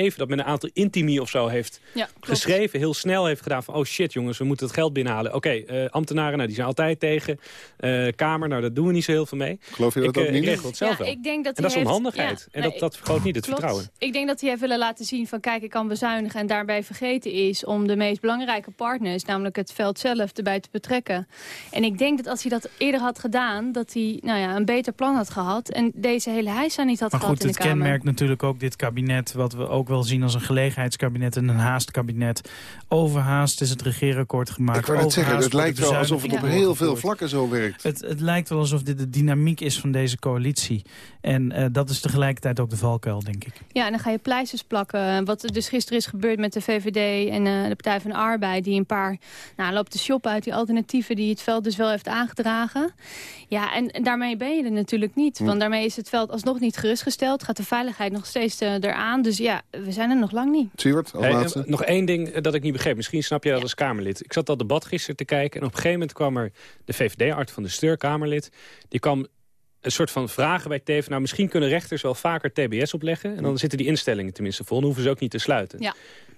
Teven dat met een aantal intimi of zo heeft Ja, geschreven. Heel snel heeft gedaan van, oh shit jongens, we moeten het geld binnenhalen. Oké, eh, ambtenaren, nou, die zijn altijd tegen. Eh, Kamer, nou, dat doen we niet zo heel veel mee. Geloof je dat ik, ook eh, niet? Ik regel het zelf Ja, wel. ik denk dat en dat is onhandigheid. ja, en nee, dat, dat vergroot niet het Klopt. vertrouwen. Ik denk dat hij heeft willen laten zien van kijk, ik kan bezuinigen... en daarbij vergeten is om de meest belangrijke partners... namelijk het veld zelf, erbij te betrekken. En ik denk dat als hij dat eerder had gedaan... dat hij nou ja, een beter plan had gehad... en deze hele heisa niet had Maar gehad goed, in het de Kamer. kenmerkt natuurlijk ook dit kabinet... wat we ook wel zien als een gelegenheidskabinet en een haastkabinet. Overhaast is het regeerakkoord gemaakt. ik zeggen, het lijkt wel alsof het op heel veel vlakken zo werkt. Het, het lijkt wel alsof dit de dynamiek is van deze coalitie. En eh, dat is tegelijkertijd ook de valkuil, denk ik. Ja, en dan ga je pleisters plakken. Wat er dus gisteren is gebeurd met de VVD en eh, de Partij van de Arbeid... die een paar nou, loopt te shoppen uit die alternatieven... die het veld dus wel heeft aangedragen. Ja, en, en daarmee ben je er natuurlijk niet. Hm. Want daarmee is het veld alsnog niet gerustgesteld. Gaat de veiligheid nog steeds eh, eraan. Dus ja, we zijn er nog lang niet. Siewert, als Hey, laatste. nog één ding eh, dat ik niet begreep. Misschien snap je dat als Kamerlid. Ik zat dat debat gisteren te kijken. En op een gegeven moment kwam er de VVD-arts van de Steur, Kamerlid. Die kwam een soort van vragen bij Teven. Nou, misschien kunnen rechters wel vaker TBS opleggen. En dan zitten die instellingen tenminste vol. Dan hoeven ze ook niet te sluiten. Ja.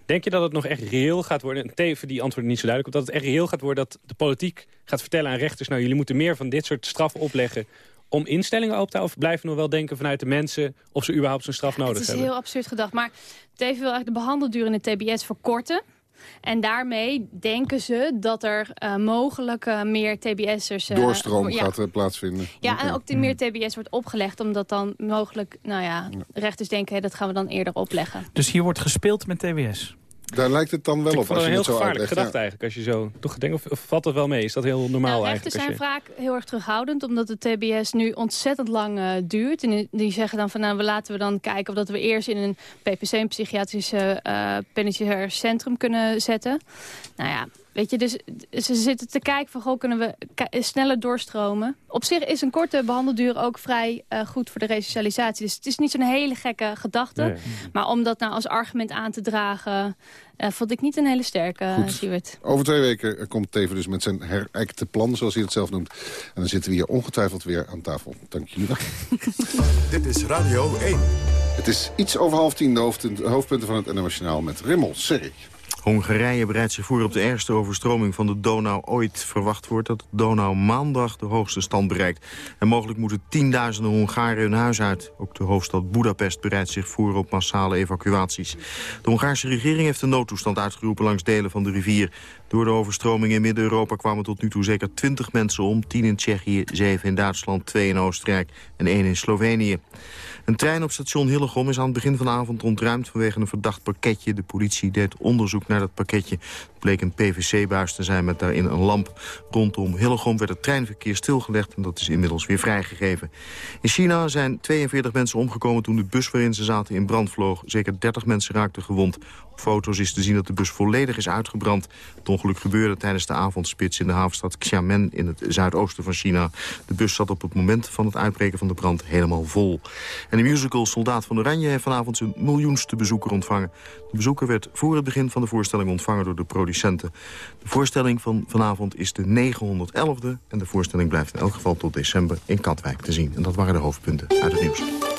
Denk je dat het nog echt reëel gaat worden? En Teven die antwoordde niet zo duidelijk. op Dat het echt reëel gaat worden dat de politiek gaat vertellen aan rechters... nou, jullie moeten meer van dit soort straffen opleggen om instellingen open te houden? Of blijven we nog wel denken vanuit de mensen... of ze überhaupt zo'n straf nodig Het is hebben? heel absurd gedacht. Maar Teven wil eigenlijk de behandelduur in de TBS verkorten. En daarmee denken ze dat er eh, mogelijk eh, meer TBS'ers... eh, Doorstroom ja. gaat er plaatsvinden. Ja, en ook de meer TBS wordt opgelegd, omdat dan mogelijk, nou ja, rechters denken, hé, dat gaan we dan eerder opleggen. Dus hier wordt gespeeld met TBS. Daar lijkt het dan wel Ik op het je een het heel zo gevaarlijk uitlegt. gedachte eigenlijk. Als je zo toch denkt, of, of valt dat wel mee? Is dat heel normaal Nou, rechters eigenlijk? zijn Als je... vaak heel erg terughoudend, omdat de TBS nu ontzettend lang eh, duurt. En die zeggen dan van, nou, we laten we dan kijken of dat we eerst in een PPC, een psychiatrisch eh penitentiair centrum kunnen zetten. Nou ja, weet je, dus ze zitten te kijken van, goh, kunnen we sneller doorstromen? Op zich is een korte behandelduur ook vrij eh, goed voor de resocialisatie. Dus het is niet zo'n hele gekke gedachte. Nee. Maar om dat nou als argument aan te dragen, eh, vond ik niet een hele sterke, Goed. Siewert. Over twee weken eh, komt Teven dus met zijn herijkte plan, zoals hij het zelf noemt. En dan zitten we hier ongetwijfeld weer aan tafel. Dank jullie wel. Dit is Radio 1. Het is iets over half tien, de hoofdpunten, de hoofdpunten van het NOS met Rimmel Serri. Hongarije bereidt zich voor op de ergste overstroming van de Donau ooit. Verwacht wordt dat de Donau maandag de hoogste stand bereikt. En mogelijk moeten tienduizenden Hongaren hun huis uit. Ook de hoofdstad Budapest bereidt zich voor op massale evacuaties. De Hongaarse regering heeft een noodtoestand uitgeroepen langs delen van de rivier. Door de overstroming in Midden-Europa kwamen tot nu toe zeker 20 mensen om. 10 in Tsjechië, 7 in Duitsland, 2 in Oostenrijk en 1 in Slovenië. Een trein op station Hillegom is aan het begin van de avond ontruimd vanwege een verdacht pakketje. De politie deed onderzoek naar dat pakketje. Het bleek een PVC-buis te zijn met daarin een lamp. Rondom Hillegom werd het treinverkeer stilgelegd en dat is inmiddels weer vrijgegeven. In China zijn 42 mensen omgekomen toen de bus waarin ze zaten in brand vloog. Zeker 30 mensen raakten gewond. Foto's is te zien dat de bus volledig is uitgebrand. Het ongeluk gebeurde tijdens de avondspits in de havenstad Xiamen in het zuidoosten van China. De bus zat op het moment van het uitbreken van de brand helemaal vol. En de musical Soldaat van Oranje heeft vanavond zijn miljoenste bezoeker ontvangen. De bezoeker werd voor het begin van de voorstelling ontvangen door de producenten. De voorstelling van vanavond is de 911e en de voorstelling blijft in elk geval tot december in Katwijk te zien. En dat waren de hoofdpunten uit het nieuws.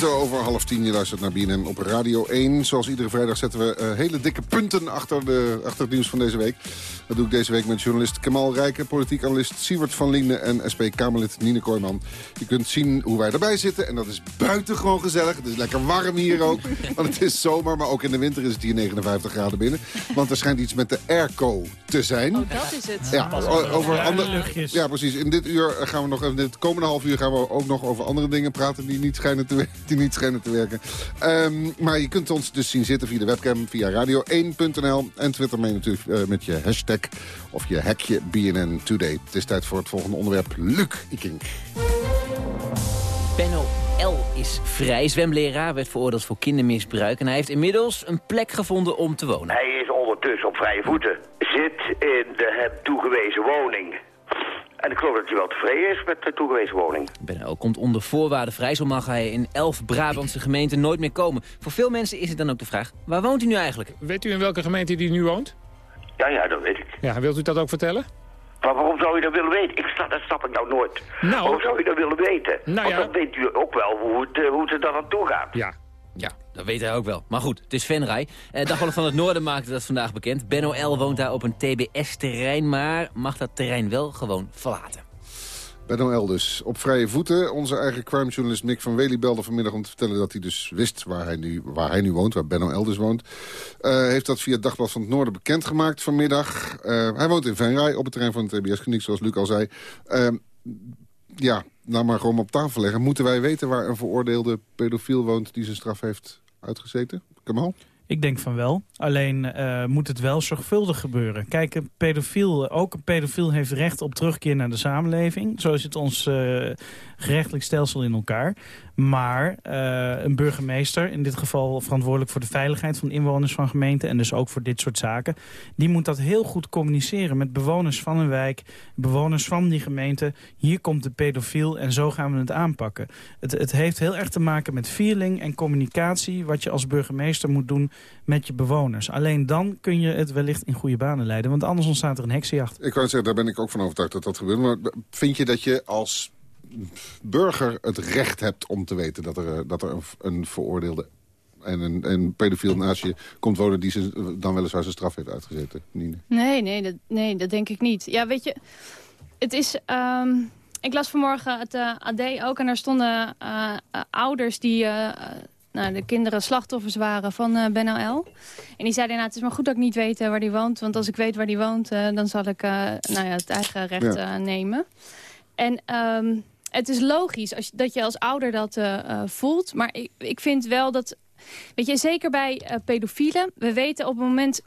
Minuten over half tien. Je luistert naar BNN op Radio 1. Zoals iedere vrijdag zetten we eh, hele dikke punten achter, de, achter het nieuws van deze week. Dat doe ik deze week met journalist Kamal Rijken, politiek analist Siewert van Liende en SP-Kamerlid Nine Kooijman. Je kunt zien hoe wij erbij zitten en dat is buitengewoon gezellig. Het is lekker warm hier ook, want het is zomer, maar ook in de winter is het hier 59 graden binnen. Want er schijnt iets met de airco te zijn. Oh, dat is het. Ja, over andere, ja, precies. In dit uur gaan we nog, in dit komende half uur gaan we ook nog over andere dingen praten die niet schijnen te, die niet schijnen te werken. Ehm, maar je kunt ons dus zien zitten via de webcam, via radio1.nl en Twitter mee natuurlijk eh, met je hashtag of je hekje BNN Today. Het is tijd voor het volgende onderwerp. Luc Ikink. Benno L. is vrij zwemleraar, werd veroordeeld voor kindermisbruik... en hij heeft inmiddels een plek gevonden om te wonen. Hij is ondertussen op vrije voeten. Zit in de hem toegewezen woning. En ik geloof dat hij wel tevreden is met de toegewezen woning. Benno komt onder voorwaarden vrij, zo mag hij in elf Brabantse gemeenten nooit meer komen. Voor veel mensen is het dan ook de vraag, waar woont hij nu eigenlijk? Weet u in welke gemeente die nu woont? Ja, ja, dat weet ik. Ja, wilt u dat ook vertellen? Maar waarom zou je dat willen weten? Ik snap, dat snap ik nou nooit. Nou. waarom zou je dat willen weten? Nou Want ja. dan weet u ook wel hoe het, eh, hoe het er dan aan toe gaat. Ja. Ja, dat weet hij ook wel. Maar goed, het is Venray. Eh, Dagblad van het Noorden maakte dat vandaag bekend. Benno L. woont daar op een TBS-terrein, maar mag dat terrein wel gewoon verlaten. Benno L. dus op vrije voeten. Onze eigen crimejournalist Mick van Wely belde vanmiddag om te vertellen dat hij dus wist waar hij nu, waar hij nu woont, waar Benno L. dus woont. Eh, heeft dat via het Dagblad van het Noorden bekendgemaakt vanmiddag. Eh, hij woont in Venray op het terrein van de TBS-kliniek, zoals Luc al zei. Eh, ja, nou maar gewoon op tafel leggen. Moeten wij weten waar een veroordeelde pedofiel woont die zijn straf heeft uitgezeten? Kamal? Ik denk van wel. Alleen eh, moet het wel zorgvuldig gebeuren. Kijk, een pedofiel, ook een pedofiel heeft recht op terugkeer naar de samenleving. Zo zit ons eh, gerechtelijk stelsel in elkaar. Maar eh, een burgemeester, in dit geval verantwoordelijk voor de veiligheid van inwoners van gemeenten... en dus ook voor dit soort zaken, die moet dat heel goed communiceren met bewoners van een wijk, bewoners van die gemeente. Hier komt de pedofiel en zo gaan we het aanpakken. Het, het heeft heel erg te maken met feeling en communicatie... wat je als burgemeester moet doen met je bewoners. Alleen dan kun je het wellicht in goede banen leiden. Want anders ontstaat er een heksenjacht. Ik wou zeggen, daar ben ik ook van overtuigd dat dat gebeurt. Maar vind je dat je als burger het recht hebt om te weten... dat er, dat er een, een veroordeelde en een, een pedofiel naast je komt wonen... die ze dan weliswaar zijn straf heeft uitgezeten, Nine? Nee, nee dat, nee, dat denk ik niet. Ja, weet je, het is... ehm, ik las vanmorgen het eh, AD ook en daar stonden eh, eh, ouders die... nou, de kinderen slachtoffers waren van Benno L. En die zeiden, nou, het is maar goed dat ik niet weet eh, waar die woont. Want als ik weet waar die woont, eh, dan zal ik nou ja, het eigen recht Ja. nemen. En ehm, het is logisch als, dat je als ouder dat voelt. Maar ik, ik vind wel dat... Weet je, zeker bij pedofielen. We weten op het moment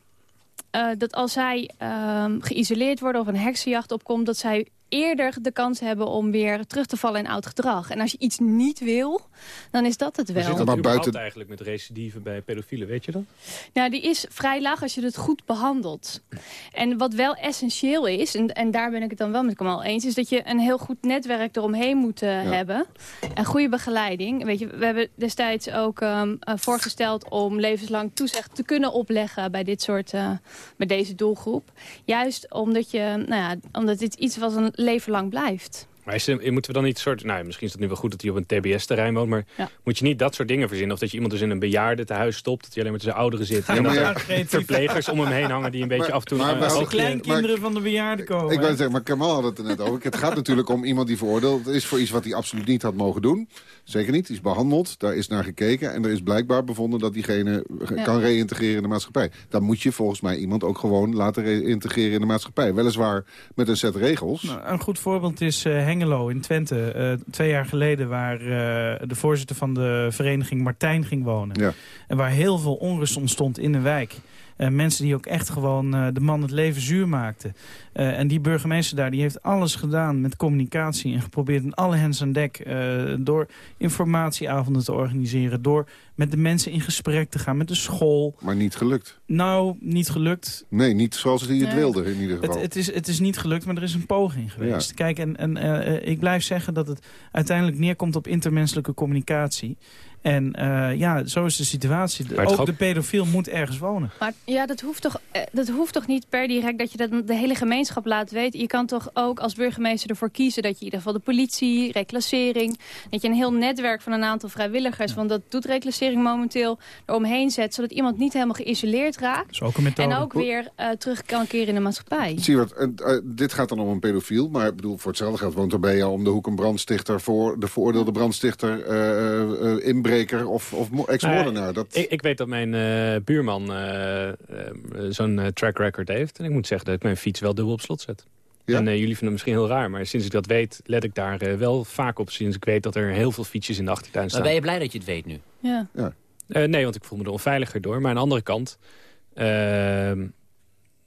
dat als zij ehm, geïsoleerd worden of een heksenjacht opkomt... dat zij eerder de kans hebben om weer terug te vallen in oud gedrag. En als je iets niet wil, dan is dat het wel. zit dat überhaupt eigenlijk met recidive bij pedofielen, weet je dat? Nou, die is vrij laag als je het goed behandelt. En wat wel essentieel is, en, en daar ben ik het dan wel met Kamal eens... is dat je een heel goed netwerk eromheen moet eh, hebben. En goede begeleiding. Weet je, we hebben destijds ook ehm, eh, voorgesteld om levenslang toezicht te kunnen opleggen... bij, dit soort, eh, bij deze doelgroep. Juist omdat, je, nou ja, omdat dit iets een leven lang blijft. Maar is, moeten we dan niet soort... Nou, misschien is het nu wel goed dat hij op een TBS-terrein woont... maar Ja. moet je niet dat soort dingen verzinnen? Of dat je iemand dus in een bejaardentehuis stopt... dat hij alleen maar tussen ouderen zit... En maar dat ja. er verplegers om hem heen hangen... die een beetje Maar- af en toe... maar oogje- Kleinkinderen van de bejaarden komen. Ik wou zeggen, maar Kamal had het er net over. Het gaat natuurlijk om iemand die veroordeeld is voor iets wat hij absoluut niet had mogen doen. Zeker niet. Die is behandeld, daar is naar gekeken. En er is blijkbaar bevonden dat diegene Ja. kan reïntegreren in de maatschappij. Dan moet je volgens mij iemand ook gewoon laten reïntegreren in de maatschappij. Weliswaar met een set regels. Nou, een goed voorbeeld is eh, Hengelo in Twente. Eh, twee jaar geleden waar eh, de voorzitter van de vereniging Martijn ging wonen. Ja. En waar heel veel onrust ontstond in de wijk. Eh, mensen die ook echt gewoon eh, de man het leven zuur maakten. Eh, en die burgemeester daar die heeft alles gedaan met communicatie. En geprobeerd in alle hens aan dek. door informatieavonden te organiseren. Door met de mensen in gesprek te gaan. Met de school. Maar niet gelukt. Nou, niet gelukt. Nee, niet zoals hij het Nee. wilde in ieder geval. Het, het, is, het is niet gelukt, maar er is een poging geweest. Ja. Kijk, en, en ik blijf zeggen dat het uiteindelijk neerkomt op intermenselijke communicatie. En eh, ja, zo is de situatie. Ook ook- de pedofiel moet ergens wonen. Maar ja, dat hoeft, toch, eh, dat hoeft toch niet per direct dat je dat de hele gemeenschap laat weten. Je kan toch ook als burgemeester ervoor kiezen dat je in ieder geval de politie, reclassering, dat je een heel netwerk van een aantal vrijwilligers, want dat doet reclassering momenteel, eromheen zet, zodat iemand niet helemaal geïsoleerd raakt. Dat is ook een methode. En ook weer eh, terug kan keren in de maatschappij. Eh, eh, dit gaat dan om een pedofiel. Maar ik bedoel, voor hetzelfde geld woont er bij jou om de hoek een brandstichter... voor de veroordeelde brandstichter, eh, eh, inbreker of, of mo- ex-moordenaar. Dat... Ik, ik weet dat mijn eh, buurman eh, eh, zo'n track record heeft. En ik moet zeggen dat ik mijn fiets wel dubbel op slot zet. Ja? En jullie vinden het misschien heel raar, maar sinds ik dat weet... let ik daar wel vaak op, sinds ik weet dat er heel veel fietsjes in de achtertuin Maar staan. ben je blij dat je het weet nu? Ja. Eh, nee, want ik voel me er onveiliger door. Maar aan de andere kant...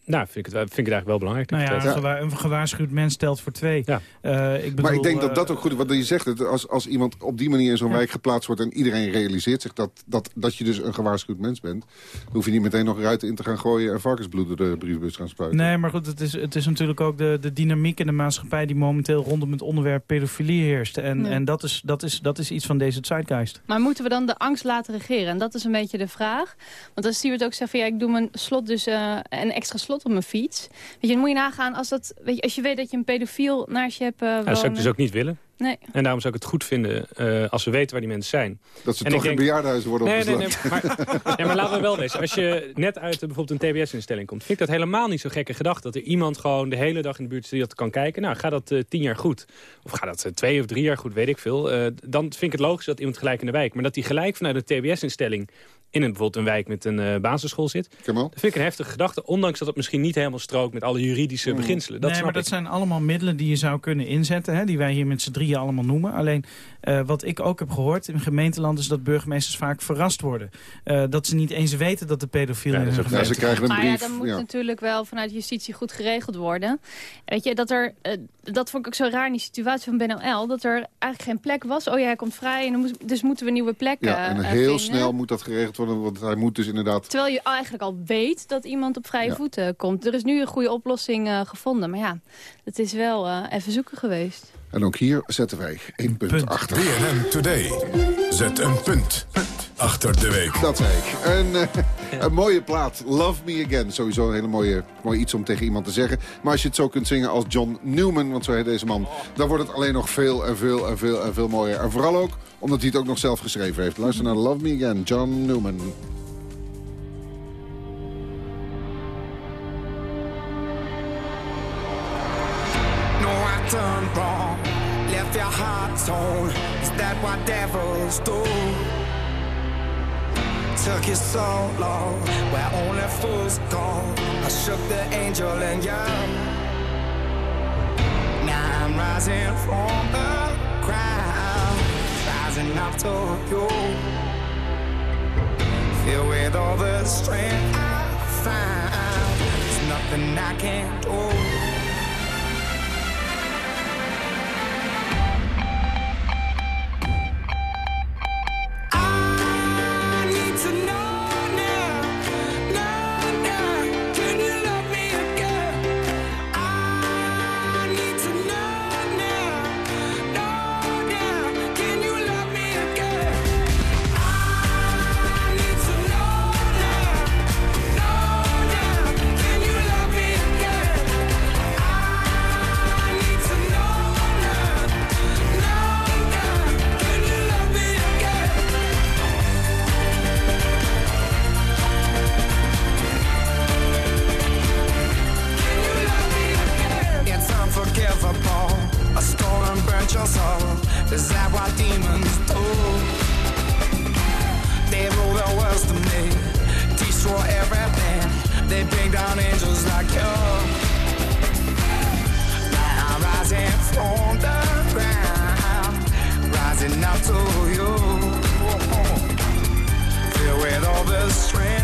nou, vind ik, het, vind ik het eigenlijk wel belangrijk. dat Nou ja, het een, weet. gewa- een gewaarschuwd mens telt voor twee. Ja. Eh, ik bedoel, maar ik denk dat eh, dat ook goed is. Wat je zegt, het, als, als iemand op die manier in zo'n wijk geplaatst wordt... en iedereen realiseert zich dat, dat, dat je dus een gewaarschuwd mens bent... dan hoef je niet meteen nog ruiten in te gaan gooien... en varkensbloed door de brievenbus gaan spuiten. Nee, maar goed, het is, het is natuurlijk ook de, de dynamiek in de maatschappij... die momenteel rondom het onderwerp pedofilie heerst. En, en dat, is, dat, is, dat is iets van deze zeitgeist. Maar moeten we dan de angst laten regeren? En dat is een beetje de vraag. Want als Stuart ook zegt van ja, ik doe mijn slot dus eh, een extra slot op mijn fiets. Weet je, dan moet je nagaan als, dat, weet je, als je weet dat je een pedofiel naast je hebt eh Ja, dat zou ik dus ook niet willen. Nee. En daarom zou ik het goed vinden eh, als we weten waar die mensen zijn. Dat ze En toch in denk- bejaardenhuizen worden Nee, nee, opgesloten. nee, maar, ja, maar laten we wel wezen. Als je net uit eh, bijvoorbeeld een TBS-instelling komt... vind ik dat helemaal niet zo gekke gedachte. Dat er iemand gewoon de hele dag in de buurt zit kan kijken. Nou, gaat dat eh, tien jaar goed? Of gaat dat twee of drie jaar goed? Weet ik veel. Eh, dan vind ik het logisch dat iemand gelijk in de wijk... maar dat die gelijk vanuit een TBS-instelling... in een, bijvoorbeeld een wijk met een eh, basisschool zit... Kemal? dat vind ik een heftige gedachte. Ondanks dat het misschien niet helemaal strookt met alle juridische beginselen. Dat nee, snap maar dat zijn allemaal middelen die je zou kunnen inzetten. Hè, die wij hier met z'n drieën allemaal noemen. Alleen eh, wat ik ook heb gehoord in gemeenteland... is dat burgemeesters vaak verrast worden. Eh, dat ze niet eens weten dat de pedofiel Ja, in hun Ja, ze krijgen een Maar ja, dan moet ja. natuurlijk wel vanuit justitie goed geregeld worden. Weet je, dat er, dat vond ik ook zo raar in die situatie van Ben OL, dat er eigenlijk geen plek was. Oh ja, hij komt vrij, en dan moest, dus moeten we nieuwe plekken Ja, en heel vinden. snel moet dat geregeld worden, want hij moet dus inderdaad... Terwijl je eigenlijk al weet dat iemand op vrije Ja. voeten komt. Er is nu een goede oplossing eh, gevonden. Maar ja, het is wel eh, even zoeken geweest. En ook hier zetten wij één punt, Punt. achter. BNN Today. Zet een punt achter de week. Dat zei ik. Een, eh, een mooie plaat. Love Me Again. Sowieso een hele mooie, mooi iets om tegen iemand te zeggen. Maar als je het zo kunt zingen als John Newman, want zo heet deze man... dan wordt het alleen nog veel en veel en veel en veel mooier. En vooral ook omdat hij het ook nog zelf geschreven heeft. Luister naar Love Me Again, John Newman. Done wrong. Left your heart torn. Is that what devils do? Took you so long, where only fools go. I shook the angel and young. Now I'm rising from the ground, to you. Filled with all the strength I found. There's nothing I can't do. They bring down angels like you. Now I'm rising from the ground, rising up to you. Filled with all the strength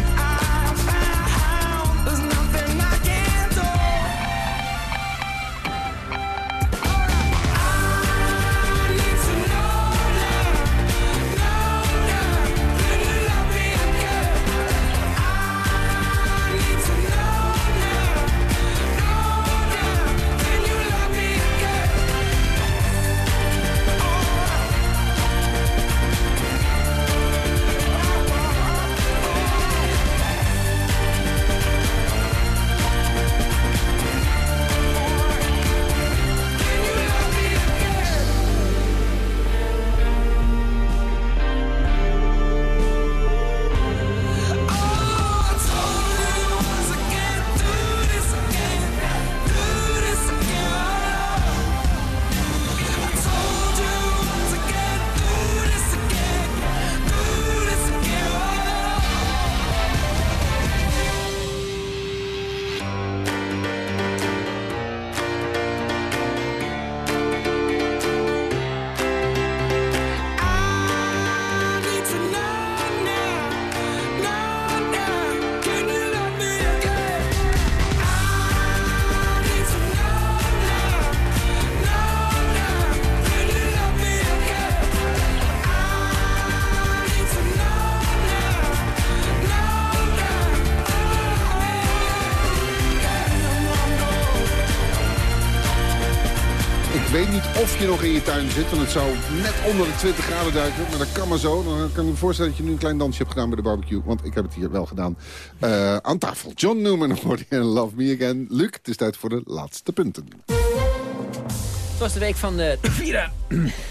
Ik weet niet of je nog in je tuin zit, want het zou net onder de 20 graden duiken. Maar dat kan maar zo. Dan kan ik me voorstellen dat je nu een klein dansje hebt gedaan bij de barbecue. Want ik heb het hier wel gedaan. Eh, aan tafel. John Newman hoorde je Love Me Again. Luc, het is tijd voor de laatste punten. Het was de week van de Vira.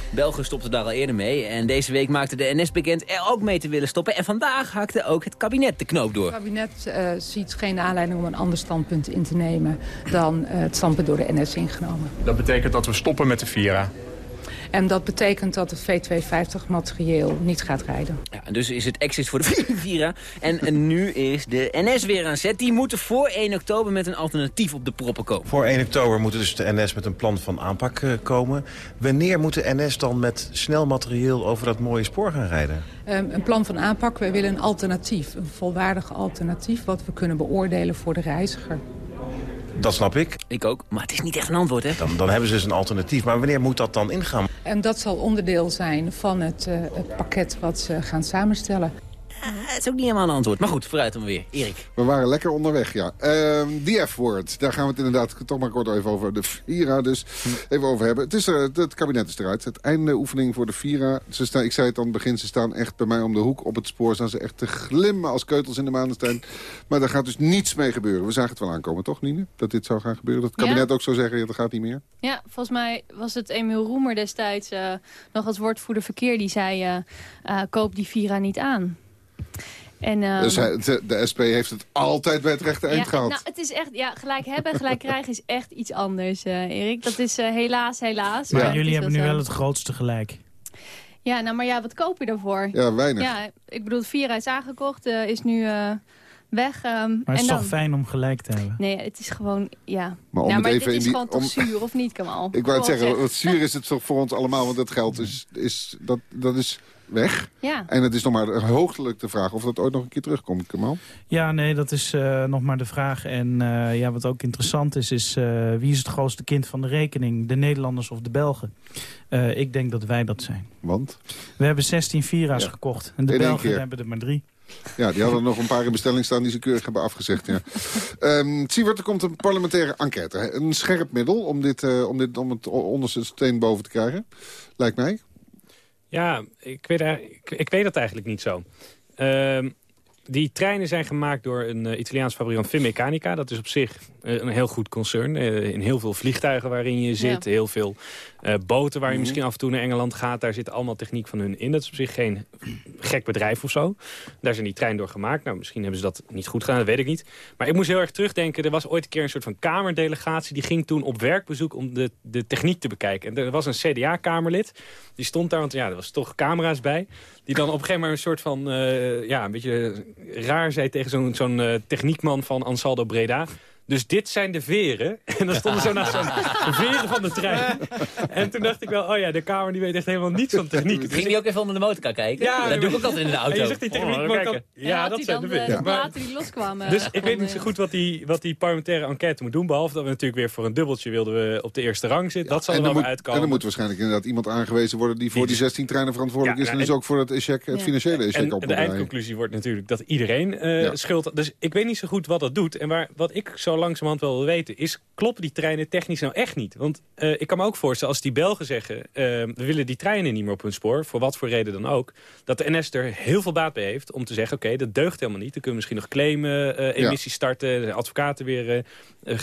Belgen stopten daar al eerder mee. En deze week maakte de NS bekend er ook mee te willen stoppen. En vandaag hakte ook het kabinet de knoop door. Het kabinet eh, ziet geen aanleiding om een ander standpunt in te nemen... dan eh, het standpunt door de NS ingenomen. Dat betekent dat we stoppen met de Vira. En dat betekent dat het V250 materieel niet gaat rijden. Ja, en dus is het exit voor de Vira. En, en nu is de NS weer aan zet. Die moeten voor 1 oktober met een alternatief op de proppen komen. Voor 1 oktober moet dus de NS met een plan van aanpak eh, komen. Wanneer moet de NS dan met snel materieel over dat mooie spoor gaan rijden? Um, een plan van aanpak, wij willen een alternatief. Een volwaardig alternatief wat we kunnen beoordelen voor de reiziger. Dat snap ik. Ik ook, maar het is niet echt een antwoord, hè? Dan, dan hebben ze dus een alternatief. Maar wanneer moet dat dan ingaan? En dat zal onderdeel zijn van het, uh, het pakket wat ze gaan samenstellen. Het is ook niet helemaal een antwoord. Maar goed, vooruit dan weer. Erik. We waren lekker onderweg, ja. Uh, die F-woord, daar gaan we het inderdaad toch maar kort even over de Vira dus even over hebben. Het, is er, het kabinet is eruit. Het einde oefening voor de Vira. Ze staan, ik zei het aan het begin, ze staan echt bij mij om de hoek op het spoor. Staan ze echt te glimmen als keutels in de maandenstein. Maar daar gaat dus niets mee gebeuren. We zagen het wel aankomen, toch Nine? Dat dit zou gaan gebeuren. Dat het kabinet Ja. ook zou zeggen, ja, dat gaat niet meer. Ja, volgens mij was het Emiel Roemer destijds eh, nog als woordvoerder verkeer. Die zei, eh, eh, koop die Vira niet aan. En, ehm, Dus hij- de, de SP heeft het altijd bij het rechte eind ja, gehaald. Nou, het is echt, ja, gelijk hebben en gelijk krijgen is echt iets anders, eh, Erik. Dat is eh, helaas, helaas. Maar jullie hebben nu wel het grootste gelijk. Ja, nou, maar ja, wat koop je daarvoor? Ja, weinig. Ja, ik bedoel, Vira is aangekocht, eh, is nu eh, weg. ehm, Maar het en is dan? toch fijn om gelijk te hebben? Nee, het is gewoon, ja. Maar om nou, het maar even dit in is die- gewoon toch om- zuur, of niet, Kamal? Ik wou het zeggen, zeg. wat zuur is het toch voor ons allemaal, want dat geld is, is, dat, dat is weg. Ja. En het is nog maar hoogtelijk de vraag of dat ooit nog een keer terugkomt, Kamal. Ja, nee, dat is eh, nog maar de vraag. En eh, ja, wat ook interessant is, is eh, wie is het grootste kind van de rekening? De Nederlanders of de Belgen? Eh, ik denk dat wij dat zijn. Want? We hebben 16 Vira's Ja. gekocht. En de In Belgen hebben er maar drie. Ja, die hadden nog een paar in bestelling staan die ze keurig hebben afgezegd. Ja. Ehm Siewert, er komt een parlementaire enquête. Een scherp middel om, dit, eh, om, dit, om het onderste steen boven te krijgen. Lijkt mij. Ja, ik weet, ik weet dat eigenlijk niet zo. Ehm, die treinen zijn gemaakt door een eh, Italiaans fabrikant Finmeccanica. Dat is op zich eh, een heel goed concern. Eh, in heel veel vliegtuigen waarin je zit. Heel veel eh, boten waar je Mhm. misschien af en toe naar Engeland gaat. Daar zit allemaal techniek van hun in. Dat is op zich geen gek bedrijf of zo. Daar zijn die treinen door gemaakt. Nou, misschien hebben ze dat niet goed gedaan, dat weet ik niet. Maar ik moest heel erg terugdenken. Er was ooit een keer een soort van kamerdelegatie. Die ging toen op werkbezoek om de, de techniek te bekijken. En er was een CDA-kamerlid. Die stond daar, want ja, er was toch camera's bij. Die dan op een gegeven moment een soort van, eh, ja, een beetje raar zei tegen zo'n zo'n eh, techniekman van Ansaldo Breda. Dus dit zijn de veren. En dan stonden zo naast zo'n de veren van de trein. En toen dacht ik wel, oh ja, de kamer die weet echt helemaal niets van techniek. Dus Ging die ook even onder de motorkar kijken? Ja, dat doe ik ook altijd in de auto. En je zegt die techniek, Oh, kan- Ja, dat zijn de veren. de Maar- platen die loskwamen. dus ik van, weet niet zo eh, goed wat die, wat die parlementaire enquête moet doen. Behalve dat we natuurlijk weer voor een dubbeltje wilden we op de eerste rang zitten. dat zal er wel weer moet, en uitkomen. er moet waarschijnlijk inderdaad iemand aangewezen worden... die voor die 16 treinen verantwoordelijk Ja, is... en ja, dus ook voor het, echec, het Ja. financiële echec En op de eindconclusie wordt natuurlijk dat iedereen eh, Ja. schuld... Dus ik weet niet zo goed wat dat doet. En waar, wat ik zo langzamerhand wel wil weten is... kloppen die treinen technisch nou echt niet? Want eh, ik kan me ook voorstellen als die Belgen zeggen... eh, we willen die treinen niet meer op hun spoor... voor wat voor reden dan ook... dat de NS er heel veel baat bij heeft om te zeggen... oké, dat deugt helemaal niet. Dan kunnen we misschien nog claimen, eh, Ja. emissies starten... de advocaten weer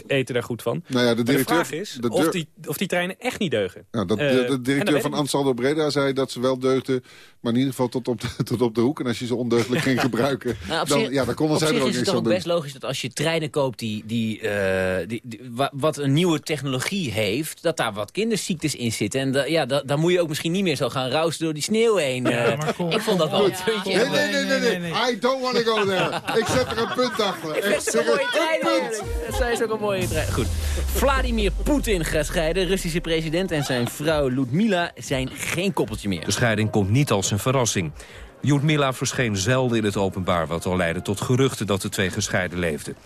eten daar goed van. Nou ja, de directeur- vraag is de of, die, of die treinen echt niet deugen. Ja, dat, de, directeur van. Ansaldo Breda zei dat ze wel deugden... maar in ieder geval tot op de, tot op de hoek. En als je ze ondeugdelijk ging gebruiken... Nou, dan, zich- ja, dan konden zij er ook is het niks toch aan ook doen. best logisch dat als je treinen koopt die, die, eh, die, die- wa- wat een nieuwe technologie heeft, dat daar wat kinderziektes in zitten. En da- ja, da- dan moet je ook misschien niet meer zo gaan rousen door die sneeuw heen. eh. ik vond dat wel een puntje. Nee, nee, nee, nee, nee, I don't want to go there. Ik zet er een punt achter. Ik het zo'n mooie trein. Dat zijn ook een mooie trein. Goed. Vladimir Poetin gaat scheiden. Russische president en zijn vrouw Ludmila zijn geen koppeltje meer. De scheiding komt niet als een verrassing. Ljudmila verscheen zelden in het openbaar... wat al leidde tot geruchten dat de twee gescheiden leefden.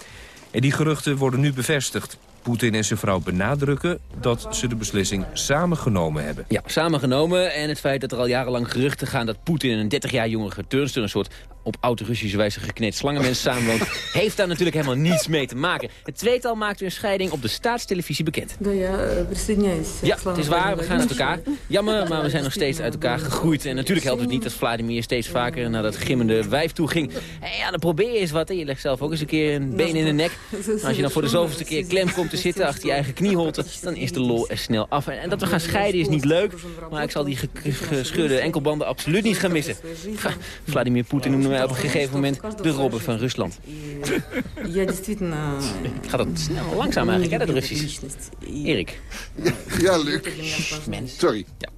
En die geruchten worden nu bevestigd. Poetin en zijn vrouw benadrukken dat ze de beslissing samen genomen hebben. Ja, samengenomen. En het feit dat er al jarenlang geruchten gaan dat Poetin een 30 jaar jongere turnster, een soort op oud-Russische wijze gekneed slangenmens samenwoont... heeft daar natuurlijk helemaal niets mee te maken. Het tweetal maakte een scheiding op de staatstelevisie bekend. Ja, het is waar, we gaan uit elkaar. Jammer, maar we zijn nog steeds uit elkaar gegroeid. En natuurlijk helpt het niet dat Vladimir steeds vaker naar dat gimmende wijf toe ging. Ja, dan probeer je eens wat. Hè. Je legt zelf ook eens een keer een been in de nek. Maar als je dan voor de zoveelste keer klem komt te zitten achter je eigen knieholte... dan is de lol er snel af. En dat we gaan scheiden is niet leuk. Maar ik zal die gescheurde enkelbanden absoluut niet gaan missen. Vladimir Poetin noemde wij. Eh, op een gegeven moment de Robben van Rusland. Gaat dat snel langzaam eigenlijk, hè, dat Russisch? Erik. Ja, Luc. Sorry. Ja.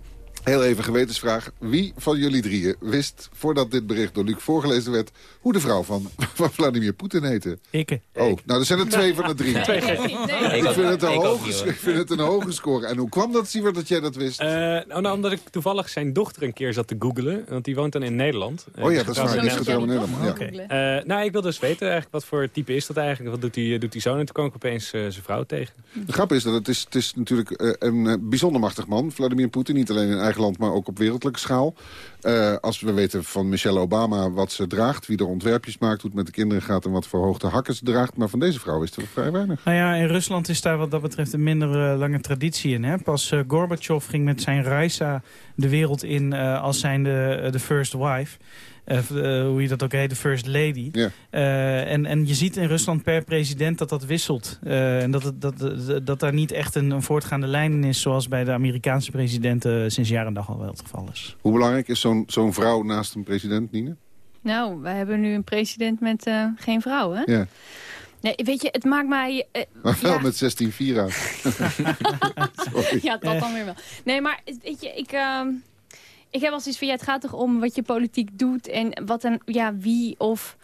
Heel even gewetensvraag. Wie van jullie drieën wist, voordat dit bericht door Luc voorgelezen werd hoe de vrouw van, van Vladimir Poetin heette? Ikke. Oh, nou, er zijn er twee van de drie. Twee ik. Ik vind het een ik hoge, ik vind het een hoge score. En hoe kwam dat, Siewert, dat jij dat wist? Eh, nou, nou, omdat ik toevallig zijn dochter een keer zat te googlen. Want die woont dan in Nederland. Eh, Oh ja, dat is ik waar, die is in getrouwd in Nederland, ja. Eh, nou, ik wil dus weten eigenlijk wat voor type is dat eigenlijk. Wat doet die, doet die zoon? En toen kwam ik opeens eh, zijn vrouw tegen. De grap is dat het is, het is natuurlijk eh, een eh, bijzonder machtig man, Vladimir Poetin. Niet alleen in eigen land, maar ook op wereldlijke schaal. Eh, als we weten van Michelle Obama wat ze draagt... wie er ontwerpjes maakt, hoe het met de kinderen gaat... en wat voor hoogte hakken ze draagt. Maar van deze vrouw wisten we vrij weinig. Nou ja, in Rusland is daar wat dat betreft een minder eh, lange traditie in. Hè? Pas eh, Gorbachev ging met zijn Raisa de wereld in als zijn de, de first wife. Eh, eh, hoe je dat ook heet, de first lady. Eh, en, en je ziet in Rusland per president dat dat wisselt. Eh, en dat, het- dat, dat, dat daar niet echt een, een voortgaande lijn in is... zoals bij de Amerikaanse presidenten sinds jaar en dag al wel het geval is. Hoe belangrijk is zo'n zo'n vrouw naast een president, Nine? Nou, wij hebben nu een president met eh, geen vrouw, hè? Ja, Nee, weet je, het maakt mij... maar wel ja. met 16 vira. Sorry. ja, dat dan weer wel. Nee, maar weet je, ik, ehm, ik heb wel zoiets van... Ja, het gaat toch om wat je politiek doet en wat een, ja, wie of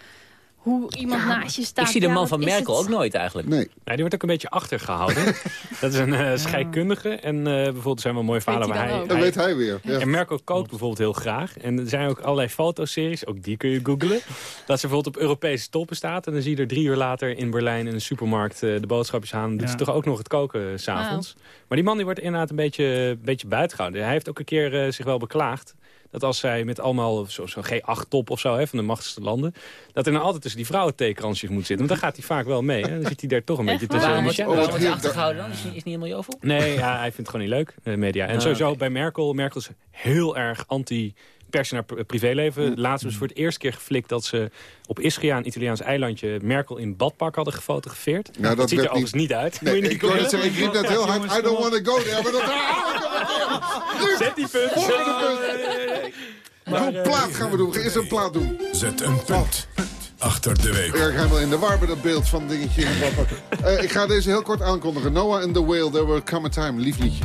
hoe iemand naast je staat. Ik zie de man van Merkel het? ook nooit eigenlijk. Nee. Nou, die wordt ook een beetje achtergehouden. dat is een eh, scheikundige. En eh, bijvoorbeeld zijn wel mooie verhalen waar hij... Dat weet hij weer, ja. En Merkel kookt bijvoorbeeld heel graag. En er zijn ook allerlei fotoseries, ook die kun je googlen. Dat ze bijvoorbeeld op Europese toppen staat. En dan zie je er drie uur later in Berlijn in een supermarkt eh, de boodschapjes aan. Doet Ja. ze toch ook nog het koken s'avonds. Maar die man die wordt inderdaad een beetje, een beetje buitengehouden. Hij heeft ook een keer eh, zich wel beklaagd. Dat als zij met allemaal zo'n zo G8-top of zo, hè, van de machtigste landen... dat er nou altijd tussen die vrouwen theekransjes moet zitten. Want dan gaat hij vaak wel mee. Hè. Dan zit hij daar toch een beetje tussen. Waarom Michelle. wordt wordt hij achtergehouden dan? Is niet helemaal jovel? Nee, ja, hij vindt het gewoon niet leuk, de media. En Ah, sowieso bij Merkel. Merkel is heel erg anti pers naar pri- privéleven. Laatst was voor het eerste keer geflikt dat ze op Ischia, een Italiaans eilandje, Merkel in badpak hadden gefotografeerd. Nou, dat ziet er werd overigens niet uit. Nee, Moet je niet ik, zeggen, riep net heel hard, I don't want to go there. Maar dat Zet die punt. Maar hoe plaat gaan we doen? Eerst een plaat doen. Zet een punt achter de week. Ja, ik ga helemaal in de war met dat beeld van dingetje. in het badpak. Eh, ik ga deze heel kort aankondigen. Noah and the Whale, There Will Come a Time. Lief liedje.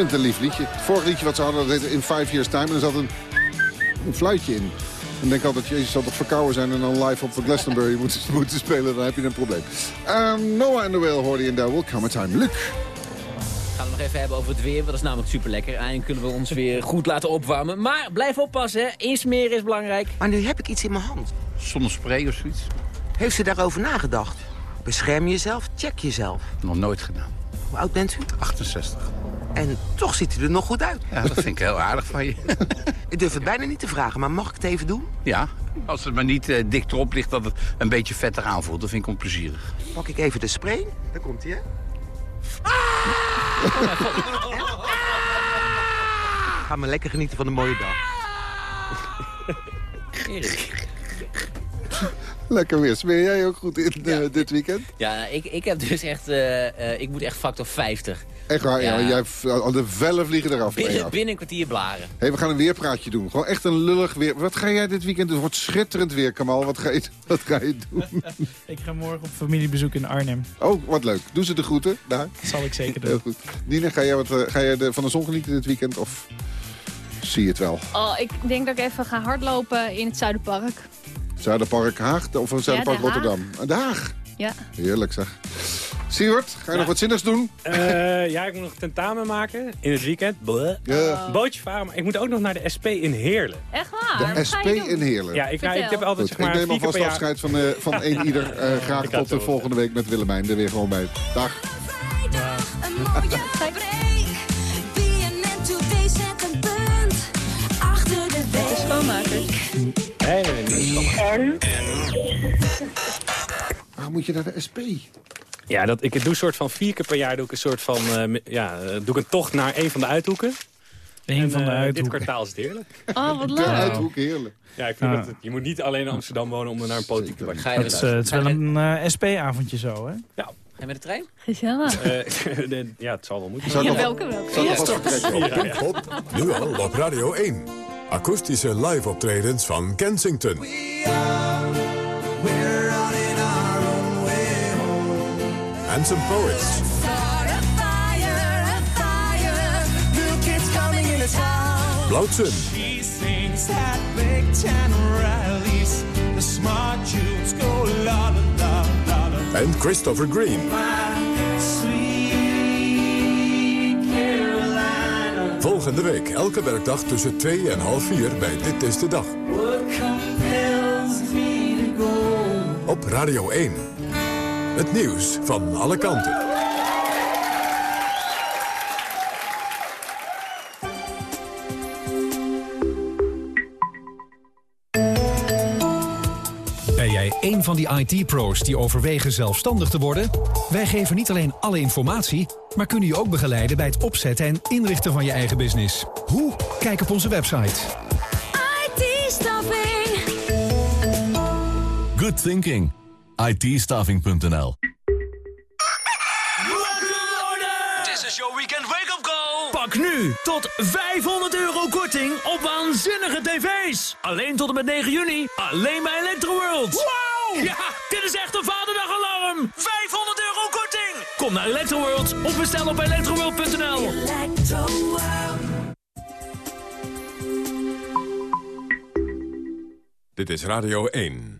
Vind het een lief liedje. Het vorige liedje wat ze hadden, dat heette In Five Years Time. En er zat een, een fluitje in. En ik denk altijd, jezus, zal toch verkouden zijn... en dan live op Glastonbury moeten, moeten spelen, dan heb je een probleem. Ehm, Noah and the Whale hoorde je in There Will Come a Time. Luc. gaan we nog even hebben over het weer. want Dat is namelijk super lekker. En kunnen we ons weer goed laten opwarmen. Maar blijf oppassen, hè. Insmeren is belangrijk. Maar nu heb ik iets in mijn hand. Zonnespray of zoiets. Heeft u daarover nagedacht? Bescherm jezelf, check jezelf. Nog nooit gedaan. Hoe oud bent u? 68. En toch ziet u er nog goed uit. Ja, dat vind ik heel aardig van je. ik durf het bijna niet te vragen, maar mag ik het even doen? Ja, als het maar niet eh, dik erop ligt dat het een beetje vettig aanvoelt. Dat vind ik onplezierig. Pak ik even de spray. Daar komt hij, hè? Ga maar lekker genieten van een mooie dag. Lekker weer. Smeer jij ook goed in eh, dit weekend? Ja, ik, ik heb dus echt... eh, eh, ik moet echt factor 50. Echt waar, ja. Ja. jij, de vellen vliegen eraf. Binnen, binnen een kwartier blaren. Hey, we gaan een weerpraatje doen. Gewoon echt een lullig weer. Wat ga jij dit weekend doen? Het wordt schitterend weer, Kamal. Wat ga je, wat ga je doen? Ik ga morgen op familiebezoek in Arnhem. Oh, wat leuk. Doen ze de groeten daar? Zal ik zeker doen. Heel goed. Nina, ga jij, wat, eh, ga jij de, van de zon genieten dit weekend? Of zie je het wel? Oh, ik denk dat ik even ga hardlopen in het Zuiderpark. Zuiderpark Haag of Zuiderpark Haag. Rotterdam? De Haag. Ja. Heerlijk zeg. Siewert, ga je nog wat zinnigs doen? Eh, ja, ik moet nog tentamen maken in het weekend. Bootje varen, maar ik moet ook nog naar de SP in Heerlen. Echt waar? De SP in Heerlen. Ja, ik, nou, ik heb altijd Goed, zeg maar ik neem alvast jaar... afscheid van, eh, van één ieder. Eh, graag Ik tot de volgende week met Willemijn. Er weer gewoon bij. Dag. Een mooie break. BNN Today zet een punt achter de week. Schoonmakers. Nee, nee, nee. Waar moet je naar de SP? Ja, dat, ik doe een soort van vier keer per jaar doe ik een soort van, eh, ja, eh, doe ik een tocht naar een van de uithoeken. Een En, van de eh, uithoeken. Dit kwartaal is het heerlijk. Oh, wat De leuk. uithoek, heerlijk. Ja, ik vind Ja. dat het- je moet niet alleen in Amsterdam wonen om naar een politiek te Ga je Het is, het is wel een SP-avondje zo, hè? Ja, ga je met de trein? Gezellig. eh, de- ja, het zal wel moeten. Zou Ja, welke wel? zou ik alvast vertrekken? Pinkpop, nu al op Radio 1. Akoestische live-optredens van Kensington. La la la. En Christopher Green. Volgende week elke werkdag tussen 2 en half 4 bij Dit is de Dag. Op Radio 1. Het nieuws van alle kanten. Ben jij een van die IT-pro's die overwegen zelfstandig te worden? Wij geven niet alleen alle informatie, maar kunnen je ook begeleiden bij het opzetten en inrichten van je eigen business. Hoe? Kijk op onze website. IT-staffing. Good thinking. itstaffing.nl This is your weekend wake-up call. Pak nu tot 500 euro korting op waanzinnige tv's. Alleen tot en met 9 juni. Alleen bij Electroworld. Wow! Ja, dit is echt een vaderdagalarm. 500 euro korting. Kom naar Electroworld of bestel op electroworld.nl. Dit is Radio 1.